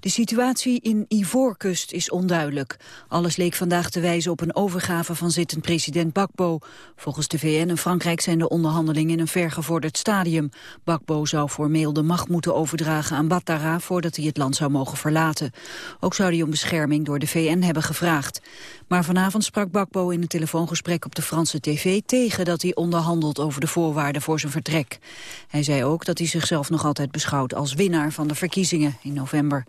De situatie in Ivoorkust is onduidelijk. Alles leek vandaag te wijzen op een overgave van zittend president Bakbo. Volgens de VN en Frankrijk zijn de onderhandelingen in een vergevorderd stadium. Bakbo zou formeel de macht moeten overdragen aan Ouattara voordat hij het land zou mogen verlaten. Ook zou hij om bescherming door de VN hebben gevraagd. Maar vanavond sprak Bakbo in een telefoongesprek op de Franse tv tegen dat hij onderhandelt over de voorwaarden voor zijn vertrek. Hij zei ook dat hij zichzelf nog altijd beschouwt als winnaar van de verkiezingen in november.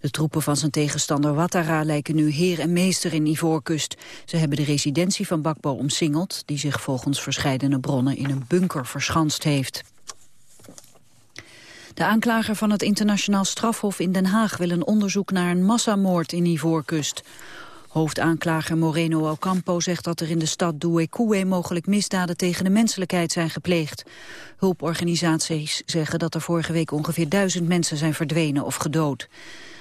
De troepen van zijn tegenstander Ouattara lijken nu heer en meester in Ivoorkust. Ze hebben de residentie van Bakbo omsingeld, die zich volgens verscheidene bronnen in een bunker verschanst heeft. De aanklager van het internationaal strafhof in Den Haag wil een onderzoek naar een massamoord in Ivoorkust. Hoofdaanklager Moreno Ocampo zegt dat er in de stad Douekoué mogelijk misdaden tegen de menselijkheid zijn gepleegd. Hulporganisaties zeggen dat er vorige week ongeveer duizend mensen zijn verdwenen of gedood.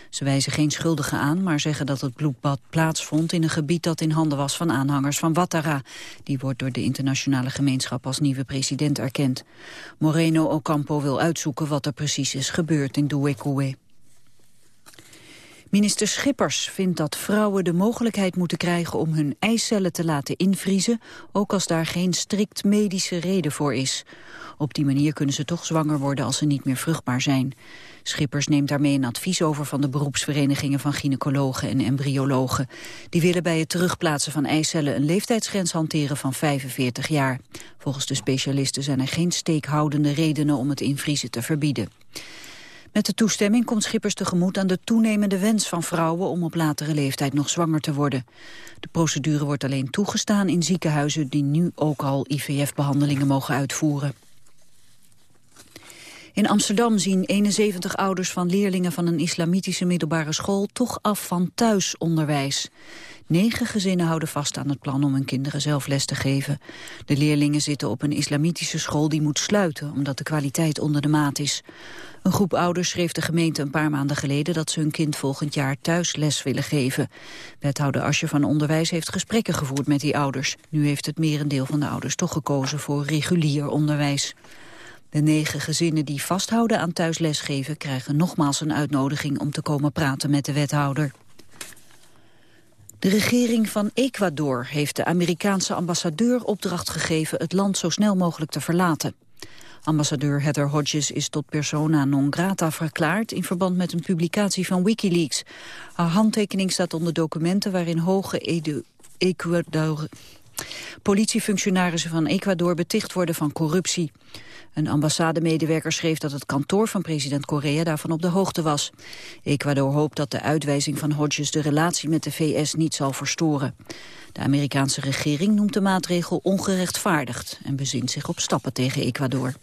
Ze wijzen geen schuldigen aan, maar zeggen dat het bloedbad plaatsvond in een gebied dat in handen was van aanhangers van Ouattara. Die wordt door de internationale gemeenschap als nieuwe president erkend. Moreno Ocampo wil uitzoeken wat er precies is gebeurd in Douekoué. Minister Schippers vindt dat vrouwen de mogelijkheid moeten krijgen om hun eicellen te laten invriezen, ook als daar geen strikt medische reden voor is. Op die manier kunnen ze toch zwanger worden als ze niet meer vruchtbaar zijn. Schippers neemt daarmee een advies over van de beroepsverenigingen van gynaecologen en embryologen. Die willen bij het terugplaatsen van eicellen een leeftijdsgrens hanteren van 45 jaar. Volgens de specialisten zijn er geen steekhoudende redenen om het invriezen te verbieden. Met de toestemming komt Schippers tegemoet aan de toenemende wens van vrouwen om op latere leeftijd nog zwanger te worden. De procedure wordt alleen toegestaan in ziekenhuizen die nu ook al IVF-behandelingen mogen uitvoeren. In Amsterdam zien 71 ouders van leerlingen van een islamitische middelbare school toch af van thuisonderwijs. Negen gezinnen houden vast aan het plan om hun kinderen zelf les te geven. De leerlingen zitten op een islamitische school die moet sluiten, omdat de kwaliteit onder de maat is. Een groep ouders schreef de gemeente een paar maanden geleden dat ze hun kind volgend jaar thuis les willen geven. Wethouder Asje van Onderwijs heeft gesprekken gevoerd met die ouders. Nu heeft het merendeel van de ouders toch gekozen voor regulier onderwijs. De negen gezinnen die vasthouden aan thuislesgeven krijgen nogmaals een uitnodiging om te komen praten met de wethouder. De regering van Ecuador heeft de Amerikaanse ambassadeur opdracht gegeven het land zo snel mogelijk te verlaten. Ambassadeur Heather Hodges is tot persona non grata verklaard in verband met een publicatie van Wikileaks. Haar handtekening staat onder documenten waarin hoge Ecuador politiefunctionarissen van Ecuador beticht worden van corruptie. Een ambassademedewerker schreef dat het kantoor van president Correa daarvan op de hoogte was. Ecuador hoopt dat de uitwijzing van Hodges de relatie met de VS niet zal verstoren. De Amerikaanse regering noemt de maatregel ongerechtvaardigd en bezint zich op stappen tegen Ecuador.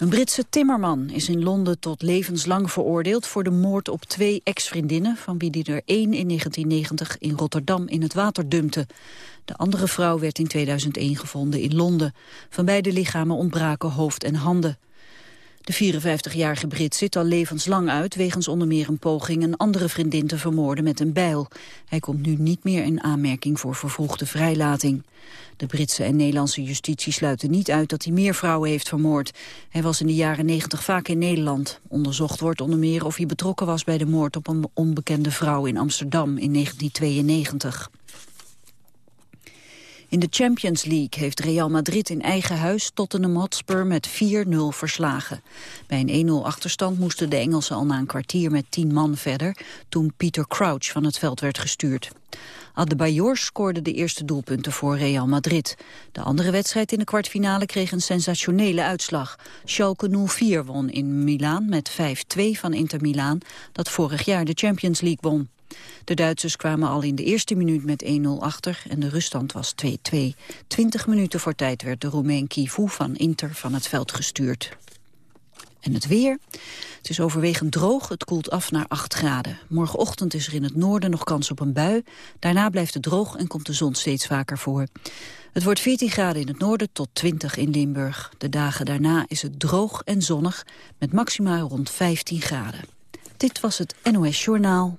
Een Britse timmerman is in Londen tot levenslang veroordeeld voor de moord op twee ex-vriendinnen, van wie die er één in 1990 in Rotterdam in het water dumpte. De andere vrouw werd in 2001 gevonden in Londen. Van beide lichamen ontbraken hoofd en handen. De 54-jarige Brit zit al levenslang uit... wegens onder meer een poging een andere vriendin te vermoorden met een bijl. Hij komt nu niet meer in aanmerking voor vervroegde vrijlating. De Britse en Nederlandse justitie sluiten niet uit dat hij meer vrouwen heeft vermoord. Hij was in de jaren 90 vaak in Nederland. Onderzocht wordt onder meer of hij betrokken was bij de moord op een onbekende vrouw in Amsterdam in 1992. In de Champions League heeft Real Madrid in eigen huis Tottenham Hotspur met 4-0 verslagen. Bij een 1-0 achterstand moesten de Engelsen al na een kwartier met 10 man verder, toen Peter Crouch van het veld werd gestuurd. Adebayor scoorde de eerste doelpunten voor Real Madrid. De andere wedstrijd in de kwartfinale kreeg een sensationele uitslag. Schalke 04 won in Milaan met 5-2 van Inter Milaan, dat vorig jaar de Champions League won. De Duitsers kwamen al in de eerste minuut met 1-0 achter en de ruststand was 2-2. Twintig minuten voor tijd werd de Roemeen Kivu van Inter van het veld gestuurd. En het weer. Het is overwegend droog, het koelt af naar 8 graden. Morgenochtend is er in het noorden nog kans op een bui. Daarna blijft het droog en komt de zon steeds vaker voor. Het wordt 14 graden in het noorden tot 20 in Limburg. De dagen daarna is het droog en zonnig met maxima rond 15 graden. Dit was het NOS Journaal.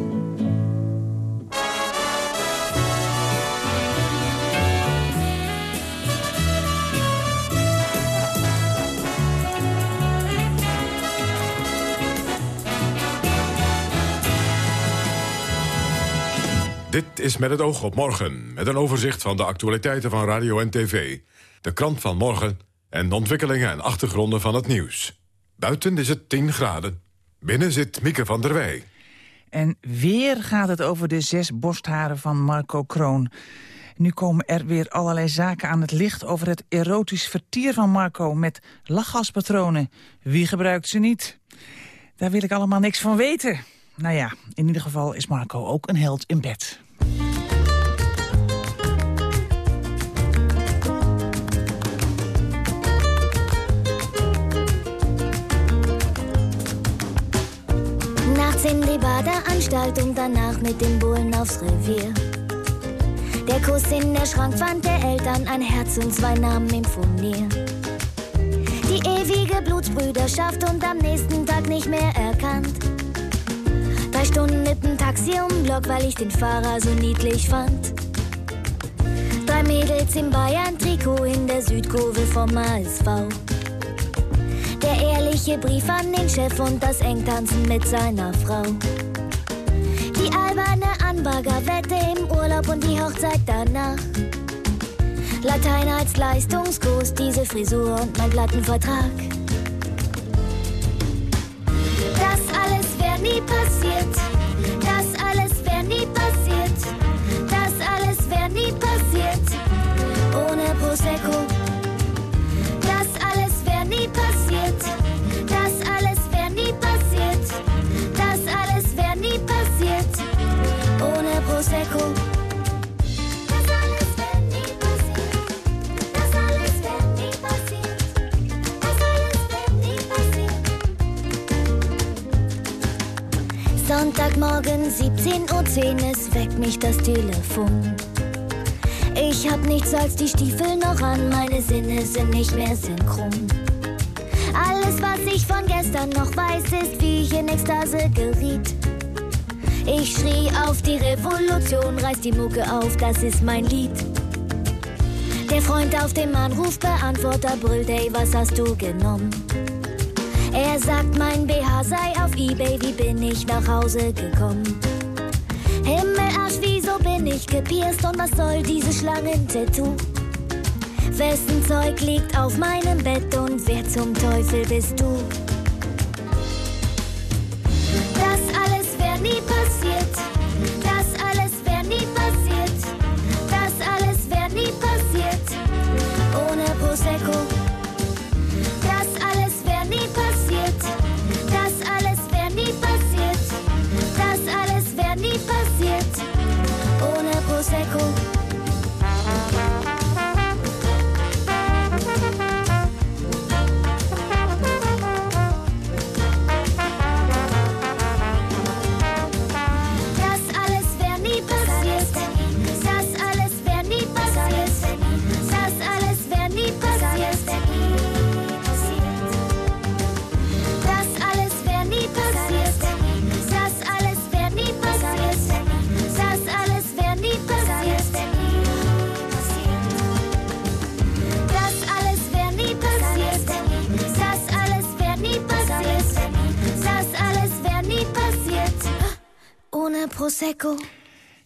Dit is met het oog op morgen, met een overzicht van de actualiteiten van radio en tv. De krant van morgen en de ontwikkelingen en achtergronden van het nieuws. Buiten is het 10 graden. Binnen zit Mieke van der Wij. En weer gaat het over de zes borstharen van Marco Kroon. Nu komen er weer allerlei zaken aan het licht over het erotisch vertier van Marco met lachgaspatronen. Wie gebruikt ze niet? Daar wil ik allemaal niks van weten. Nou ja, in ieder geval is Marco ook een held in bed. Nachts in die Badeanstalt und danach mit dem Bullen aufs Revier. Der Kuss in der Schrankwand der Eltern, ein Herz und zwei Namen im Furnier. Die ewige Blutsbrüderschaft und am nächsten Tag nicht mehr erkannt. Drei Stunden mit dem Taxi um Block, weil ich den Fahrer so niedlich fand. Drei Mädels im Bayern-Trikot in der Südkurve vom ASV. Der ehrliche Brief an den Chef und das Engtanzen mit seiner Frau. Die alberne Anbaggerwette im Urlaub und die Hochzeit danach. Latein als Leistungskurs, diese Frisur und mein Plattenvertrag. Nie passiert. Das alles wäre nie passiert. Das alles wäre nie passiert. Ohne Prosecco. Sonntagmorgen 17.10 Uhr, es weckt mich das Telefon. Ich hab nichts als die Stiefel noch an, meine Sinne sind nicht mehr synchron. Alles, was ich von gestern noch weiß, ist, wie ich in Ekstase geriet. Ich schrie auf die Revolution, reiß die Mucke auf, das ist mein Lied. Der Freund auf dem Anrufbeantworter brüllt, ey, was hast du genommen? Er sagt, mein BH sei auf Ebay, wie bin ich nach Hause gekommen? Himmelarsch, wieso bin ich gepierst und was soll dieses Schlangen-Tattoo? Wessen Zeug liegt auf meinem Bett und wer zum Teufel bist du?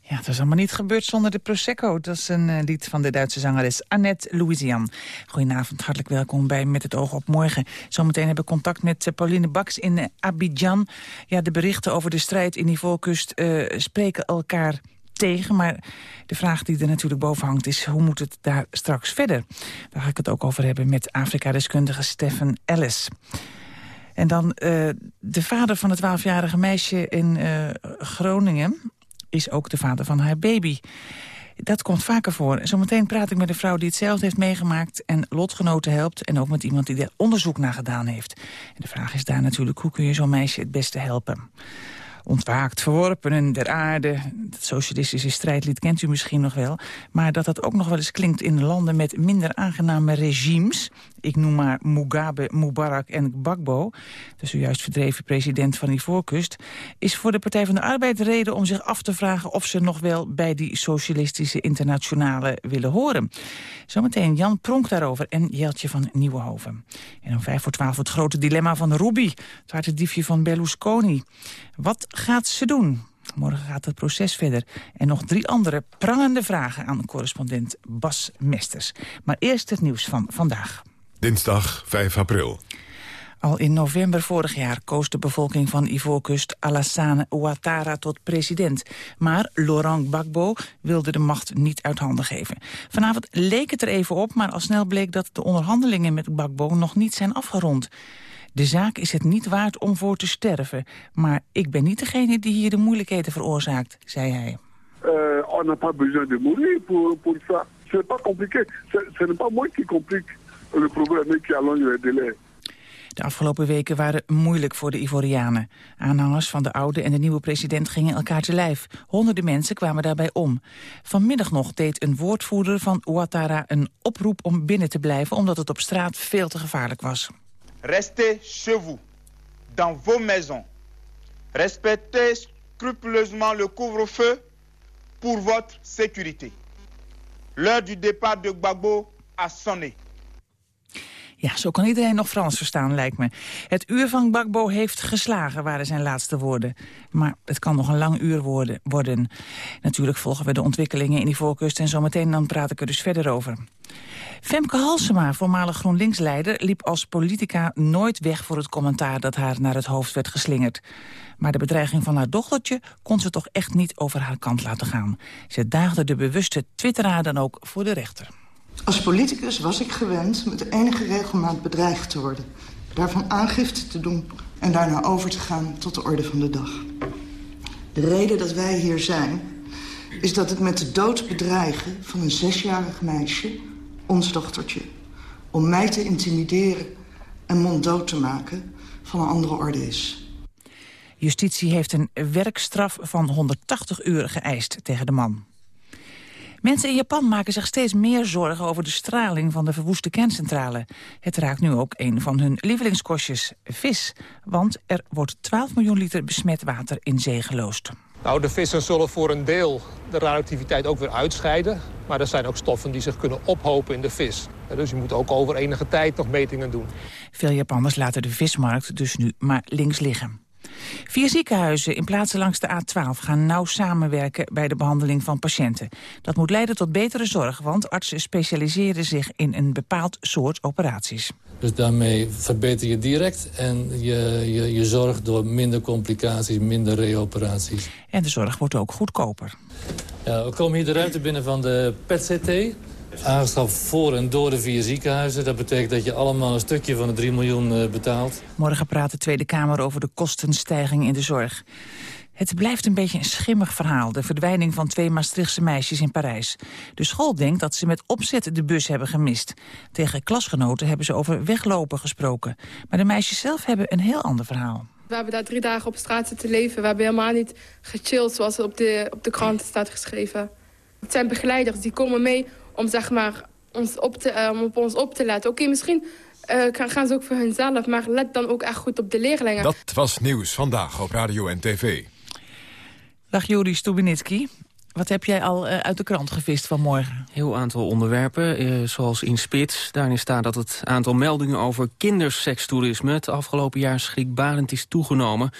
Ja, het is allemaal niet gebeurd zonder de Prosecco. Dat is een eh, lied van de Duitse zangeres Annette Louisian. Goedenavond, hartelijk welkom bij Met het oog op morgen. Zometeen hebben we contact met eh, Pauline Baks in eh, Abidjan. Ja, de berichten over de strijd in Ivoorkust eh spreken elkaar tegen. Maar de vraag die er natuurlijk boven hangt is... hoe moet het daar straks verder? Daar ga ik het ook over hebben met Afrika-deskundige Stefan Ellis. En dan de vader van het 12-jarige meisje in Groningen is ook de vader van haar baby. Dat komt vaker voor. Zometeen praat ik met een vrouw die hetzelfde heeft meegemaakt... en lotgenoten helpt en ook met iemand die er onderzoek naar gedaan heeft. En de vraag is daar natuurlijk, hoe kun je zo'n meisje het beste helpen? Ontwaakt, verworpenen der aarde. Dat socialistische strijdlied kent u misschien nog wel. Maar dat dat ook nog wel eens klinkt in landen met minder aangename regimes. Ik noem maar Mugabe, Mubarak en Gbagbo. De zojuist verdreven president van Ivoorkust. Is voor de Partij van de Arbeid reden om zich af te vragen... of ze nog wel bij die socialistische internationale willen horen. Zometeen Jan Pronk daarover en Jeltje van Nieuwenhoven. En om vijf voor twaalf het grote dilemma van Ruby. Het waterdiefje van Berlusconi. Wat gaat ze doen? Morgen gaat het proces verder. En nog drie andere prangende vragen aan correspondent Bas Mesters. Maar eerst het nieuws van vandaag. Dinsdag 5 april. Al in november vorig jaar koos de bevolking van Ivoorkust Alassane Ouattara tot president. Maar Laurent Gbagbo wilde de macht niet uit handen geven. Vanavond leek het er even op, maar al snel bleek dat de onderhandelingen met Gbagbo nog niet zijn afgerond. De zaak is het niet waard om voor te sterven. Maar ik ben niet degene die hier de moeilijkheden veroorzaakt, zei hij. Uh, on n'a pas besoin de mourir pour, pour ça. C'est pas compliqué. Ce n'est pas moi qui complique le problème qui allonge les délais. De afgelopen weken waren moeilijk voor de Ivorianen. Aanhangers van de oude en de nieuwe president gingen elkaar te lijf. Honderden mensen kwamen daarbij om. Vanmiddag nog deed een woordvoerder van Ouattara een oproep om binnen te blijven... omdat het op straat veel te gevaarlijk was. Restez chez vous, dans vos maisons. Respectez scrupuleusement le couvre-feu pour votre sécurité. L'heure du départ de Gbagbo a sonné. Ja, zo kan iedereen nog Frans verstaan, lijkt me. Het uur van Gbagbo heeft geslagen, waren zijn laatste woorden. Maar het kan nog een lang uur worden. Natuurlijk volgen we de ontwikkelingen in die voorkust... en zometeen dan praat ik er dus verder over. Femke Halsema, voormalig GroenLinks-leider... liep als politica nooit weg voor het commentaar dat haar naar het hoofd werd geslingerd. Maar de bedreiging van haar dochtertje kon ze toch echt niet over haar kant laten gaan. Ze daagde de bewuste twitteraar dan ook voor de rechter. Als politicus was ik gewend met enige regelmaat bedreigd te worden. Daarvan aangifte te doen en daarna over te gaan tot de orde van de dag. De reden dat wij hier zijn is dat het met de dood bedreigen van een zesjarig meisje, ons dochtertje, om mij te intimideren en monddood te maken van een andere orde is. Justitie heeft een werkstraf van 180 uur geëist tegen de man. Mensen in Japan maken zich steeds meer zorgen over de straling van de verwoeste kerncentrale. Het raakt nu ook een van hun lievelingskostjes, vis. Want er wordt 12 miljoen liter besmet water in zee geloosd. Nou, de vissen zullen voor een deel de radioactiviteit ook weer uitscheiden. Maar er zijn ook stoffen die zich kunnen ophopen in de vis. Dus je moet ook over enige tijd nog metingen doen. Veel Japanners laten de vismarkt dus nu maar links liggen. Vier ziekenhuizen in plaatsen langs de A12 gaan nauw samenwerken bij de behandeling van patiënten. Dat moet leiden tot betere zorg, want artsen specialiseren zich in een bepaald soort operaties. Dus daarmee verbeter je direct en je, je, je zorgt door minder complicaties, minder reoperaties. En de zorg wordt ook goedkoper. Ja, we komen hier de ruimte binnen van de PET-CT. Aangeschaft voor en door de vier ziekenhuizen. Dat betekent dat je allemaal een stukje van de 3 miljoen eh, betaalt. Morgen praat de Tweede Kamer over de kostenstijging in de zorg. Het blijft een beetje een schimmig verhaal, de verdwijning van twee Maastrichtse meisjes in Parijs. De school denkt dat ze met opzet de bus hebben gemist. Tegen klasgenoten hebben ze over weglopen gesproken. Maar de meisjes zelf hebben een heel ander verhaal. We hebben daar drie dagen op straat zitten leven. We hebben helemaal niet gechilled zoals op de, op de krant staat geschreven. Het zijn begeleiders, die komen mee om zeg maar, ons op, te, uh, op ons op te letten. Oké, misschien uh, gaan ze ook voor hunzelf, maar let dan ook echt goed op de leerlingen. Dat was Nieuws Vandaag op Radio en TV. Dag Juri Stubinitsky. Wat heb jij al uh, uit de krant gevist vanmorgen? Heel aantal onderwerpen, uh, zoals in Spits. Daarin staat dat het aantal meldingen over kindersekstoerisme... het afgelopen jaar schrikbarend is toegenomen.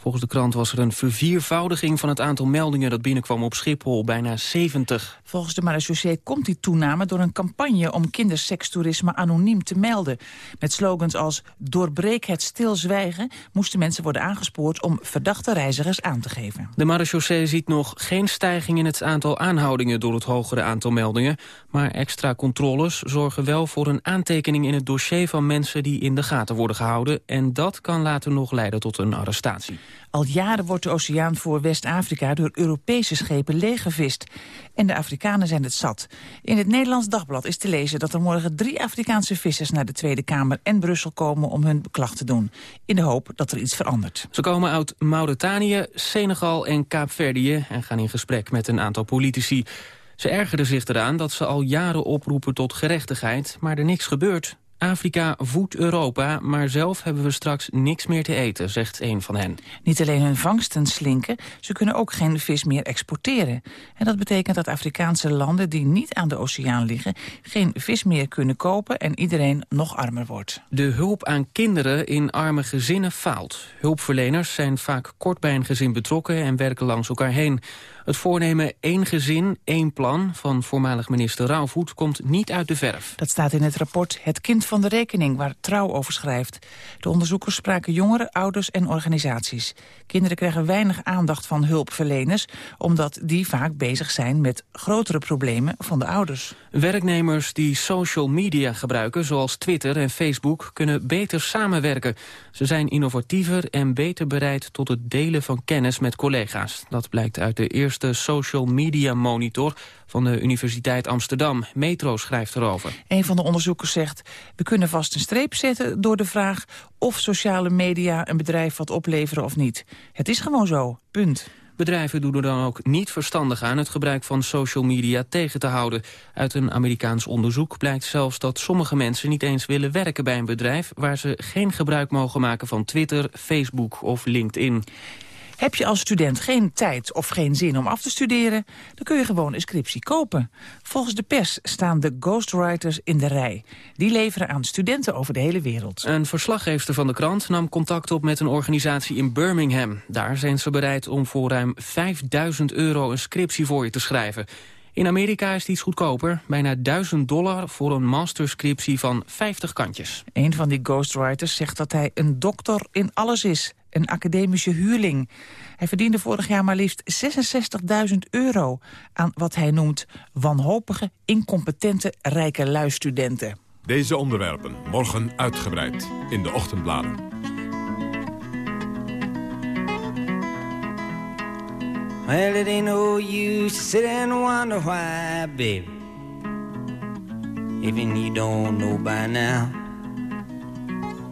Volgens de krant was er een verviervoudiging van het aantal meldingen dat binnenkwam op Schiphol, bijna 70. Volgens de marechaussee komt die toename door een campagne om kindersekstoerisme anoniem te melden. Met slogans als doorbreek het stilzwijgen moesten mensen worden aangespoord om verdachte reizigers aan te geven. De marechaussee ziet nog geen stijging in het aantal aanhoudingen door het hogere aantal meldingen. Maar extra controles zorgen wel voor een aantekening in het dossier van mensen die in de gaten worden gehouden. En dat kan later nog leiden tot een arrestatie. Al jaren wordt de oceaan voor West-Afrika door Europese schepen leeggevist. En de Afrikanen zijn het zat. In het Nederlands Dagblad is te lezen dat er morgen drie Afrikaanse vissers naar de Tweede Kamer en Brussel komen om hun beklag te doen. In de hoop dat er iets verandert. Ze komen uit Mauritanië, Senegal en Kaapverdië en gaan in gesprek met een aantal politici. Ze ergerden zich eraan dat ze al jaren oproepen tot gerechtigheid, maar er niks gebeurt. Afrika voedt Europa, maar zelf hebben we straks niks meer te eten, zegt een van hen. Niet alleen hun vangsten slinken, ze kunnen ook geen vis meer exporteren. En dat betekent dat Afrikaanse landen die niet aan de oceaan liggen... geen vis meer kunnen kopen en iedereen nog armer wordt. De hulp aan kinderen in arme gezinnen faalt. Hulpverleners zijn vaak kort bij een gezin betrokken en werken langs elkaar heen. Het voornemen één gezin, één plan van voormalig minister Rauwvoet komt niet uit de verf. Dat staat in het rapport Het Kind van de Rekening, waar Trouw over schrijft. De onderzoekers spraken jongeren, ouders en organisaties. Kinderen krijgen weinig aandacht van hulpverleners... omdat die vaak bezig zijn met grotere problemen van de ouders. Werknemers die social media gebruiken, zoals Twitter en Facebook... kunnen beter samenwerken. Ze zijn innovatiever en beter bereid tot het delen van kennis met collega's. Dat blijkt uit de eerste de Social Media Monitor van de Universiteit Amsterdam. Metro schrijft erover. Een van de onderzoekers zegt... we kunnen vast een streep zetten door de vraag... of sociale media een bedrijf wat opleveren of niet. Het is gewoon zo, punt. Bedrijven doen er dan ook niet verstandig aan het gebruik van social media tegen te houden. Uit een Amerikaans onderzoek blijkt zelfs dat sommige mensen niet eens willen werken bij een bedrijf waar ze geen gebruik mogen maken van Twitter, Facebook of LinkedIn. Heb je als student geen tijd of geen zin om af te studeren... dan kun je gewoon een scriptie kopen. Volgens de pers staan de ghostwriters in de rij. Die leveren aan studenten over de hele wereld. Een verslaggever van de krant nam contact op met een organisatie in Birmingham. Daar zijn ze bereid om voor ruim 5000 euro een scriptie voor je te schrijven. In Amerika is het iets goedkoper. Bijna 1000 dollar voor een masterscriptie van 50 kantjes. Een van die ghostwriters zegt dat hij een dokter in alles is een academische huurling. Hij verdiende vorig jaar maar liefst 66.000 euro... aan wat hij noemt wanhopige, incompetente, rijke luistudenten. Deze onderwerpen morgen uitgebreid in de ochtendbladen. Well, it ain't no use to sit and wonder why, baby. Even you don't know by now.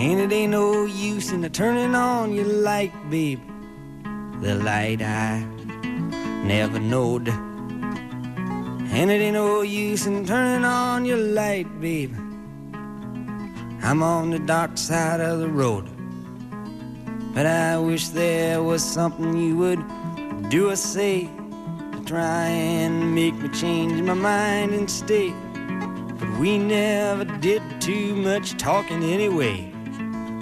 And it ain't no use in turning on your light, babe. The light I never knowed. And it ain't no use in turning on your light, babe. I'm on the dark side of the road. But I wish there was something you would do or say to try and make me change my mind and stay. But we never did too much talking anyway.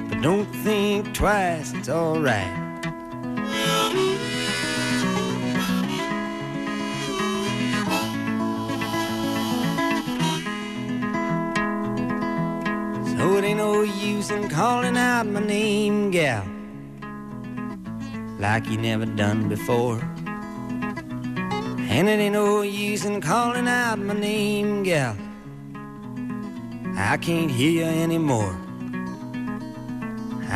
But don't think twice, it's alright. So it ain't no use in calling out my name, gal, like you never done before. And it ain't no use in calling out my name, gal. I can't hear you anymore.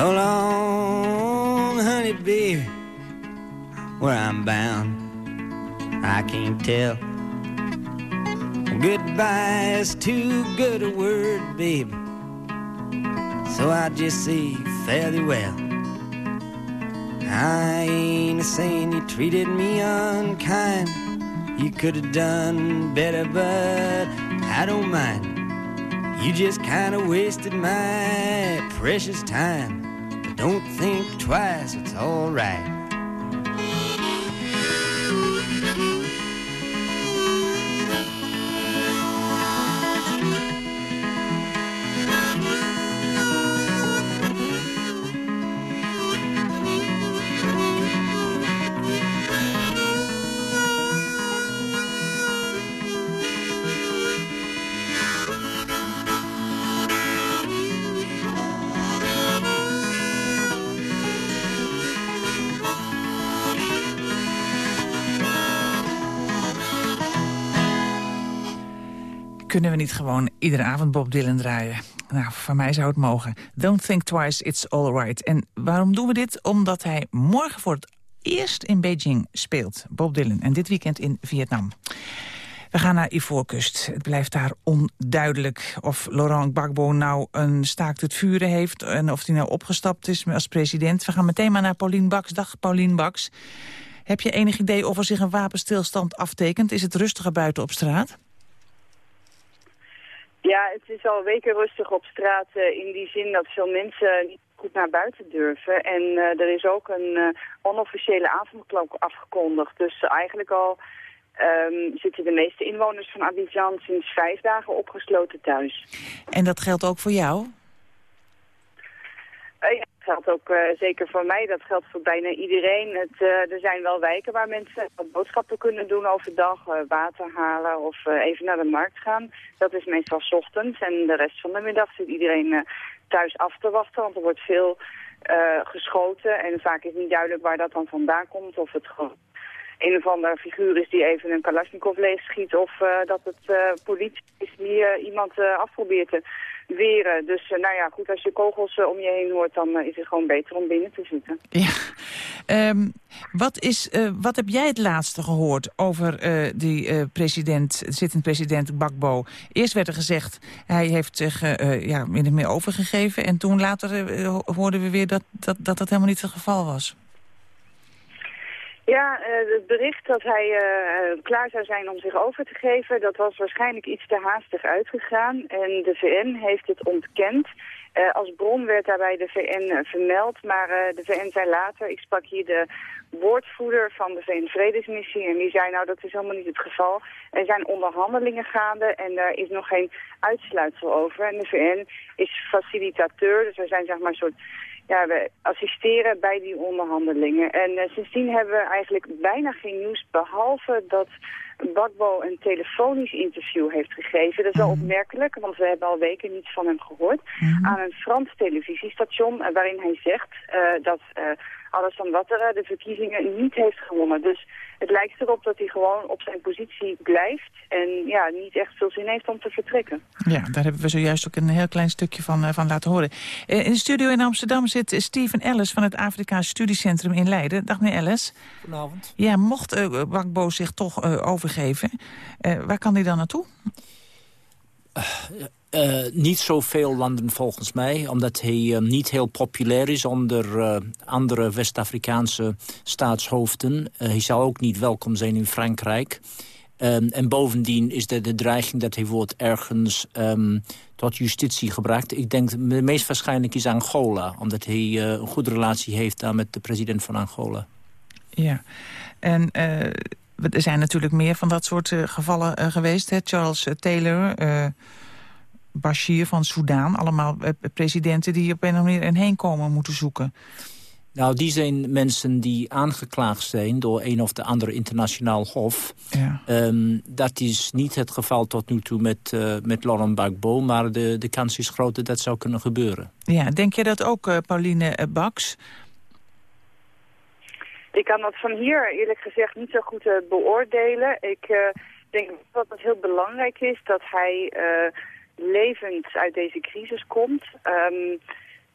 So long, honey, baby, where I'm bound, I can't tell. Goodbye is too good a word, babe. So I just say fairly well. I ain't saying you treated me unkind. You could have done better, but I don't mind. You just kind of wasted my precious time. Don't think twice, it's alright. Kunnen we niet gewoon iedere avond Bob Dylan draaien? Nou, van mij zou het mogen. Don't think twice, it's all right. En waarom doen we dit? Omdat hij morgen voor het eerst in Beijing speelt. Bob Dylan. En dit weekend in Vietnam. We gaan naar Ivoorkust. Het blijft daar onduidelijk of Laurent Gbagbo nou een staakt het vuren heeft... en of hij nou opgestapt is als president. We gaan meteen maar naar Paulien Baks. Dag, Paulien Baks. Heb je enig idee of er zich een wapenstilstand aftekent? Is het rustiger buiten op straat? Ja, het is al weken rustig op straat uh, in die zin dat veel mensen niet goed naar buiten durven. En uh, er is ook een uh, onofficiële avondklok afgekondigd. Dus eigenlijk al um, zitten de meeste inwoners van Abidjan sinds vijf dagen opgesloten thuis. En dat geldt ook voor jou? Ja, geldt ook uh, zeker voor mij. Dat geldt voor bijna iedereen. Het, uh, er zijn wel wijken waar mensen boodschappen kunnen doen overdag. water halen of even naar de markt gaan. Dat is meestal ochtends. En de rest van de middag zit iedereen thuis af te wachten. Want er wordt veel geschoten. En vaak is niet duidelijk waar dat dan vandaan komt. Of het gewoon een of andere figuur is die even een Kalashnikov leeg schiet. Of dat het politie is die iemand af probeert te weren. Dus nou ja, goed, als je kogels om je heen hoort, dan is het gewoon beter om binnen te zitten. Ja. Um, wat, is, wat heb jij het laatste gehoord over die president, zittend president Bakbo? Eerst werd er gezegd, hij heeft zich ja, min of meer overgegeven. En toen later hoorden we weer dat dat, dat dat helemaal niet het geval was. Ja, uh, het bericht dat hij uh, klaar zou zijn om zich over te geven, dat was waarschijnlijk iets te haastig uitgegaan. En de VN heeft het ontkend. Uh, als bron werd daarbij de VN vermeld, maar de VN zei later, ik sprak hier de woordvoerder van de VN-vredesmissie en die zei nou dat is helemaal niet het geval. Er zijn onderhandelingen gaande en er is nog geen uitsluitsel over. En de VN is facilitateur, dus er zijn zeg maar een soort ja, we assisteren bij die onderhandelingen. En uh, sindsdien hebben we eigenlijk bijna geen nieuws, behalve dat Bakbo een telefonisch interview heeft gegeven. Dat is wel opmerkelijk, want we hebben al weken niets van hem gehoord. Aan een Frans televisiestation, uh, waarin hij zegt uh, dat alles van Ouattara de verkiezingen niet heeft gewonnen. Dus het lijkt erop dat hij gewoon op zijn positie blijft en ja, niet echt veel zin heeft om te vertrekken. Ja, daar hebben we zojuist ook een heel klein stukje van, uh, van laten horen. Uh, in de studio in Amsterdam zit Steven Ellis van het Afrikaans Studiecentrum in Leiden. Dag meneer Ellis. Goedenavond. Ja, mocht uh, Bakbo zich toch overgeven, waar kan hij dan naartoe? Uh, niet zoveel landen volgens mij, omdat hij uh, niet heel populair is onder andere West-Afrikaanse staatshoofden. hij zou ook niet welkom zijn in Frankrijk. Um, en bovendien is er de dreiging dat hij wordt ergens um, tot justitie gebracht. Ik denk, de meest waarschijnlijk is Angola, omdat hij een goede relatie heeft daar met de president van Angola. Ja, en er zijn natuurlijk meer van dat soort gevallen geweest. Hè? Charles Taylor... Bashir van Soudaan. Allemaal eh, presidenten die op een of andere manier een heenkomen moeten zoeken. Nou, die zijn mensen die aangeklaagd zijn door een of de andere internationaal hof. Ja. Um, dat is niet het geval tot nu toe met, uh, met Laurent Gbagbo, maar de, de kans is groot dat dat zou kunnen gebeuren. Ja, denk je dat ook, uh, Pauline Baks? Ik kan dat van hier eerlijk gezegd niet zo goed uh, beoordelen. Ik denk dat het heel belangrijk is dat hij levend uit deze crisis komt. Um,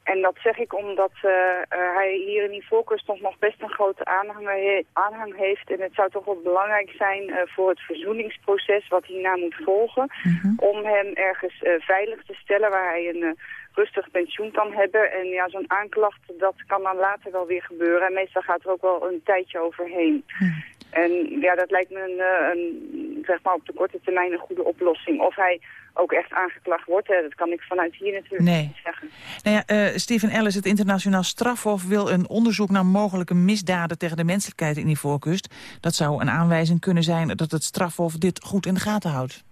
En dat zeg ik omdat uh, hij hier in Ivoorkust toch nog best een grote aanhang, he aanhang heeft. En het zou toch wel belangrijk zijn uh, voor het verzoeningsproces wat hierna moet volgen. -hmm. Om hem ergens veilig te stellen waar hij een rustig pensioen kan hebben. En ja, zo'n aanklacht, dat kan dan later wel weer gebeuren. En meestal gaat er ook wel een tijdje overheen. Mm. En ja, dat lijkt me een, een, zeg maar op de korte termijn een goede oplossing. Of hij ook echt aangeklaagd wordt. Hè. Dat kan ik vanuit hier natuurlijk nee. niet zeggen. Nou ja, uh, Stephen Ellis, het internationaal strafhof wil een onderzoek naar mogelijke misdaden tegen de menselijkheid in die voorkust. Dat zou een aanwijzing kunnen zijn dat het strafhof dit goed in de gaten houdt.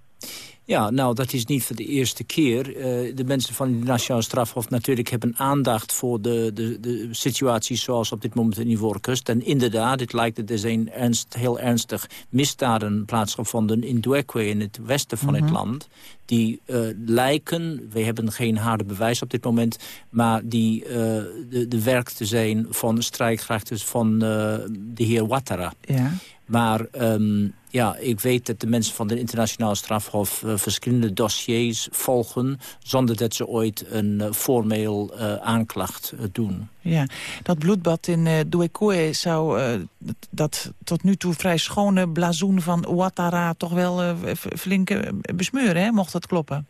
Ja, nou, dat is niet voor de eerste keer. Uh, de mensen van het Nationaal Strafhof natuurlijk hebben aandacht voor de, de, de situatie zoals op dit moment in Ivoorkust. En inderdaad, het lijkt dat er zijn ernst, heel ernstig misdaden plaatsgevonden in Dwekwe in het westen van mm -hmm. het land. Die uh, lijken, we hebben geen harde bewijs op dit moment, maar die uh, de, de werk te zijn van strijdkrachten van de heer Ouattara. Ja. Maar um, ja, ik weet dat de mensen van de internationale strafhof uh, verschillende dossiers volgen... zonder dat ze ooit een uh, formeel uh, aanklacht doen. Ja, dat bloedbad in uh, zou dat, dat tot nu toe vrij schone blazoen van Ouattara... toch wel flink besmeuren, hè, mocht dat kloppen.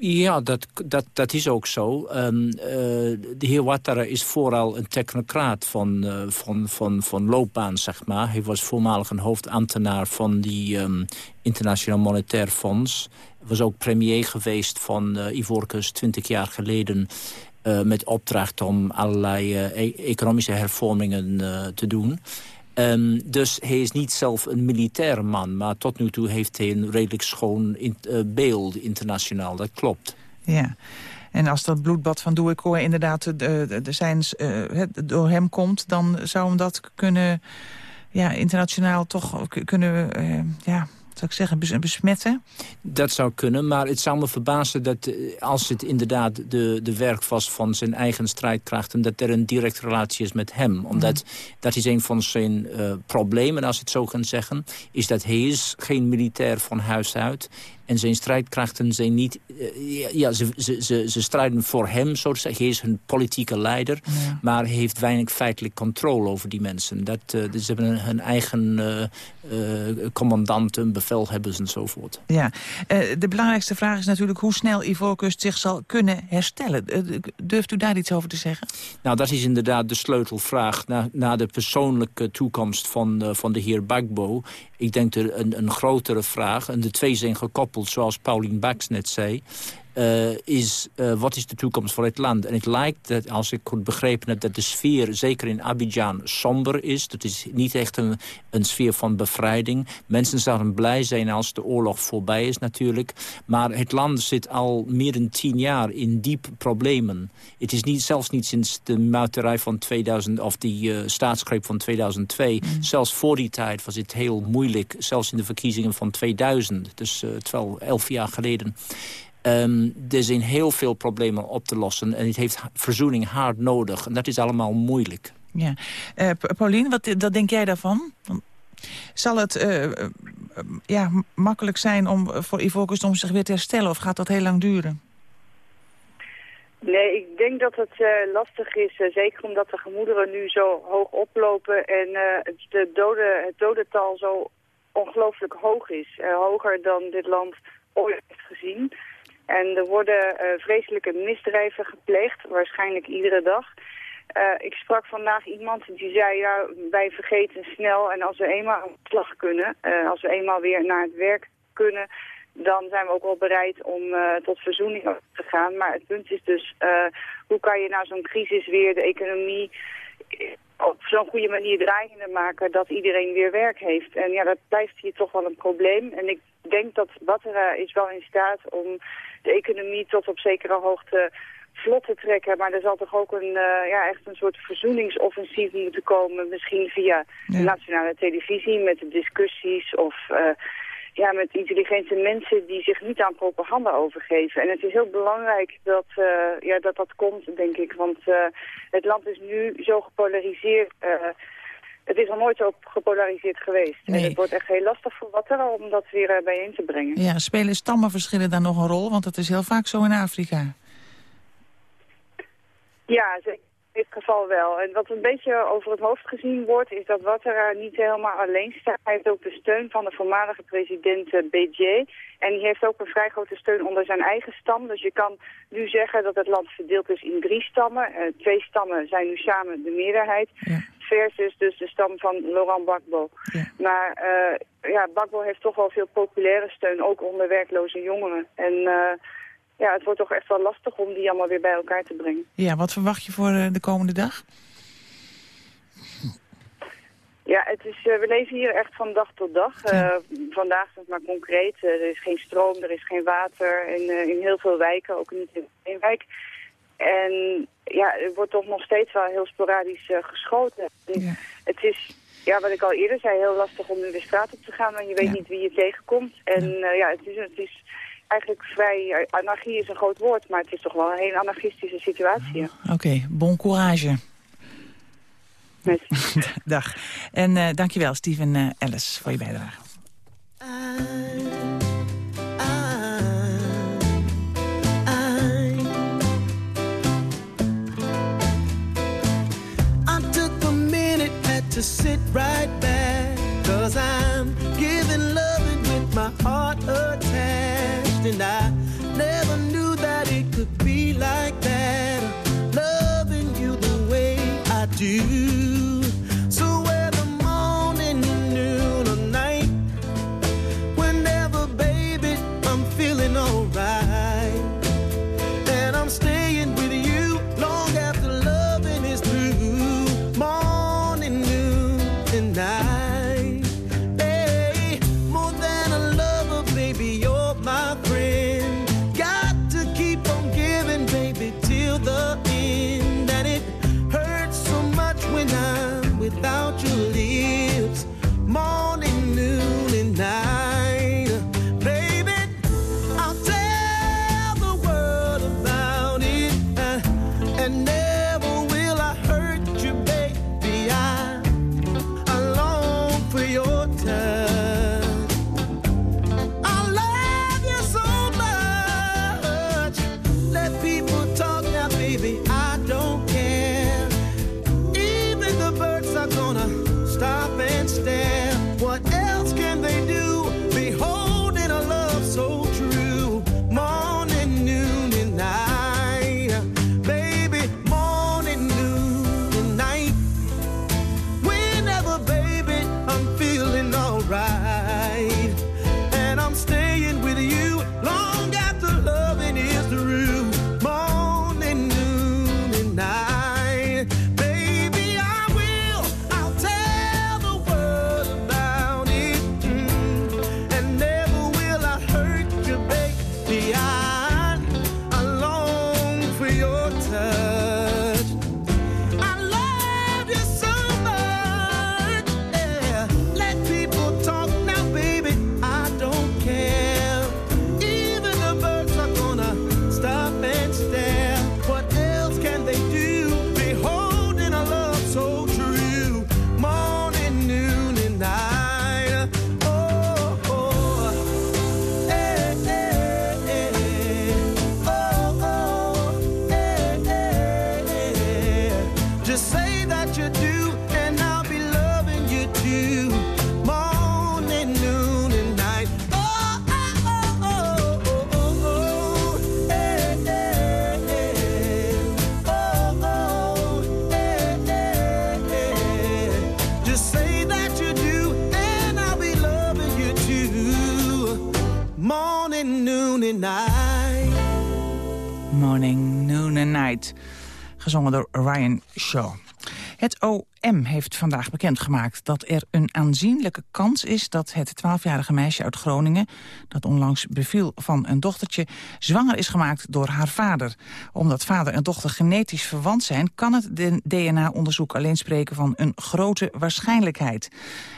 Ja, dat, dat, dat is ook zo. Um, uh, de heer Ouattara is vooral een technocraat van, uh, van, van, van loopbaan, zeg maar. Hij was voormalig een hoofdambtenaar van die um, Internationaal Monetair Fonds. Was ook premier geweest van uh, Ivoorkust twintig jaar geleden... met opdracht om allerlei e economische hervormingen te doen... Um, dus hij is niet zelf een militaire man. Maar tot nu toe heeft hij een redelijk schoon uh, beeld internationaal. Dat klopt. Ja. En als dat bloedbad van Douekoué inderdaad de, de, zijns, uh, door hem komt... dan zou hem dat kunnen ja, internationaal toch kunnen... Ja, zou ik zeggen, besmetten? Dat zou kunnen, maar het zou me verbazen dat als het inderdaad de, de werk was van zijn eigen strijdkrachten, dat er een directe relatie is met hem. Omdat mm. dat is een van zijn uh, problemen, als ik het zo kan zeggen, is dat hij is geen militair van huis uit en zijn strijdkrachten zijn niet... Uh, ja, ze, ze, ze, ze, strijden voor hem, zo te zeggen. Hij is hun politieke leider. Ja. Maar heeft weinig feitelijk controle over die mensen. Dat, uh, dus ze hebben hun, eigen uh, commandanten, bevelhebbers enzovoort. Ja, de belangrijkste vraag is natuurlijk hoe snel Ivoorkust zich zal kunnen herstellen. durft u daar iets over te zeggen? Nou, dat is inderdaad de sleutelvraag naar, naar de persoonlijke toekomst van, van de heer Bagbo. Ik denk er een, een grotere vraag, en de twee zijn gekoppeld, zoals Paulien Bax net zei... Uh, is uh, wat is de toekomst voor het land. En het lijkt, dat, als ik goed begrepen heb, dat de sfeer, zeker in Abidjan, somber is. Dat is niet echt een, een sfeer van bevrijding. Mensen zouden blij zijn als de oorlog voorbij is natuurlijk. Maar het land zit al meer dan tien jaar in diep problemen. Het is niet, zelfs niet sinds de muiterij van 2000, of die uh, staatsgreep van 2002. Mm. Zelfs voor die tijd was het heel moeilijk. Zelfs in de verkiezingen van 2000, dus uh, 12, 11 jaar geleden. Um, er zijn heel veel problemen op te lossen. En het heeft verzoening hard nodig. En dat is allemaal moeilijk. Ja. Uh, Paulien, wat, wat denk jij daarvan? Zal het uh, uh, ja, makkelijk zijn om voor Ivoorkust om zich weer te herstellen? Of gaat dat heel lang duren? Nee, ik denk dat het uh, lastig is, uh, zeker omdat de gemoederen nu zo hoog oplopen en uh, het, de dode, het dodental zo ongelooflijk hoog is. hoger dan dit land ooit heeft gezien. En er worden uh, vreselijke misdrijven gepleegd, waarschijnlijk iedere dag. Uh, ik sprak vandaag iemand die zei, ja, wij vergeten snel en als we eenmaal de slag kunnen, uh, als we eenmaal weer naar het werk kunnen, dan zijn we ook wel bereid om tot verzoening te gaan. Maar het punt is dus, hoe kan je na zo'n crisis weer de economie op zo'n goede manier draaiende maken dat iedereen weer werk heeft. En ja, dat blijft hier toch wel een probleem. En ik denk dat Wattera is wel in staat om de economie tot op zekere hoogte vlot te trekken. Maar er zal toch ook een, uh, ja, echt een soort verzoeningsoffensief moeten komen. Misschien via ja. de nationale televisie met discussies of... Uh, ja, met intelligente mensen die zich niet aan propaganda overgeven. En het is heel belangrijk dat uh, ja, dat, dat komt, denk ik. Want het land is nu zo gepolariseerd. Het is al nooit zo gepolariseerd geweest. Nee. En het wordt echt heel lastig voor Wattera om dat weer bijeen te brengen. Ja, spelen stammenverschillen daar nog een rol? Want dat is heel vaak zo in Afrika. Ja, zeker. In dit geval wel. En wat een beetje over het hoofd gezien wordt, is dat Ouattara niet helemaal alleen staat. Hij heeft ook de steun van de voormalige president uh, En die heeft ook een vrij grote steun onder zijn eigen stam. Dus je kan nu zeggen dat het land verdeeld is in drie stammen. Uh, twee stammen zijn nu samen de meerderheid. Ja. Versus dus de stam van Laurent Gbagbo. Ja. Maar uh, ja, Gbagbo heeft toch wel veel populaire steun, ook onder werkloze jongeren. En ja, het wordt toch echt wel lastig om die allemaal weer bij elkaar te brengen. Ja, wat verwacht je voor de komende dag? Ja, het is, uh, we leven hier echt van dag tot dag. Uh, vandaag is het maar concreet. Uh, er is geen stroom, er is geen water in, in heel veel wijken, ook niet in één wijk. En ja, er wordt toch nog steeds wel heel sporadisch geschoten. Ja. Het is, ja, wat ik al eerder zei, heel lastig om nu de straat op te gaan, want je weet niet wie je tegenkomt. En ja, ja het, is, het is eigenlijk vrij... Anarchie is een groot woord, maar het is toch wel een hele anarchistische situatie. Oké, okay, bon courage. Met. Dag. En uh, dankjewel, Steven uh, Ellis, voor je bijdrage. To sit right back Cause I'm giving loving with my heart attached. And I never knew that it could be like that Loving you the way I do Yeah. Gezongen door Ryan Shaw. Het OM heeft vandaag bekendgemaakt dat er een aanzienlijke kans is... dat het 12-jarige meisje uit Groningen, dat onlangs beviel van een dochtertje... zwanger is gemaakt door haar vader. Omdat vader en dochter genetisch verwant zijn... kan het DNA-onderzoek alleen spreken van een grote waarschijnlijkheid.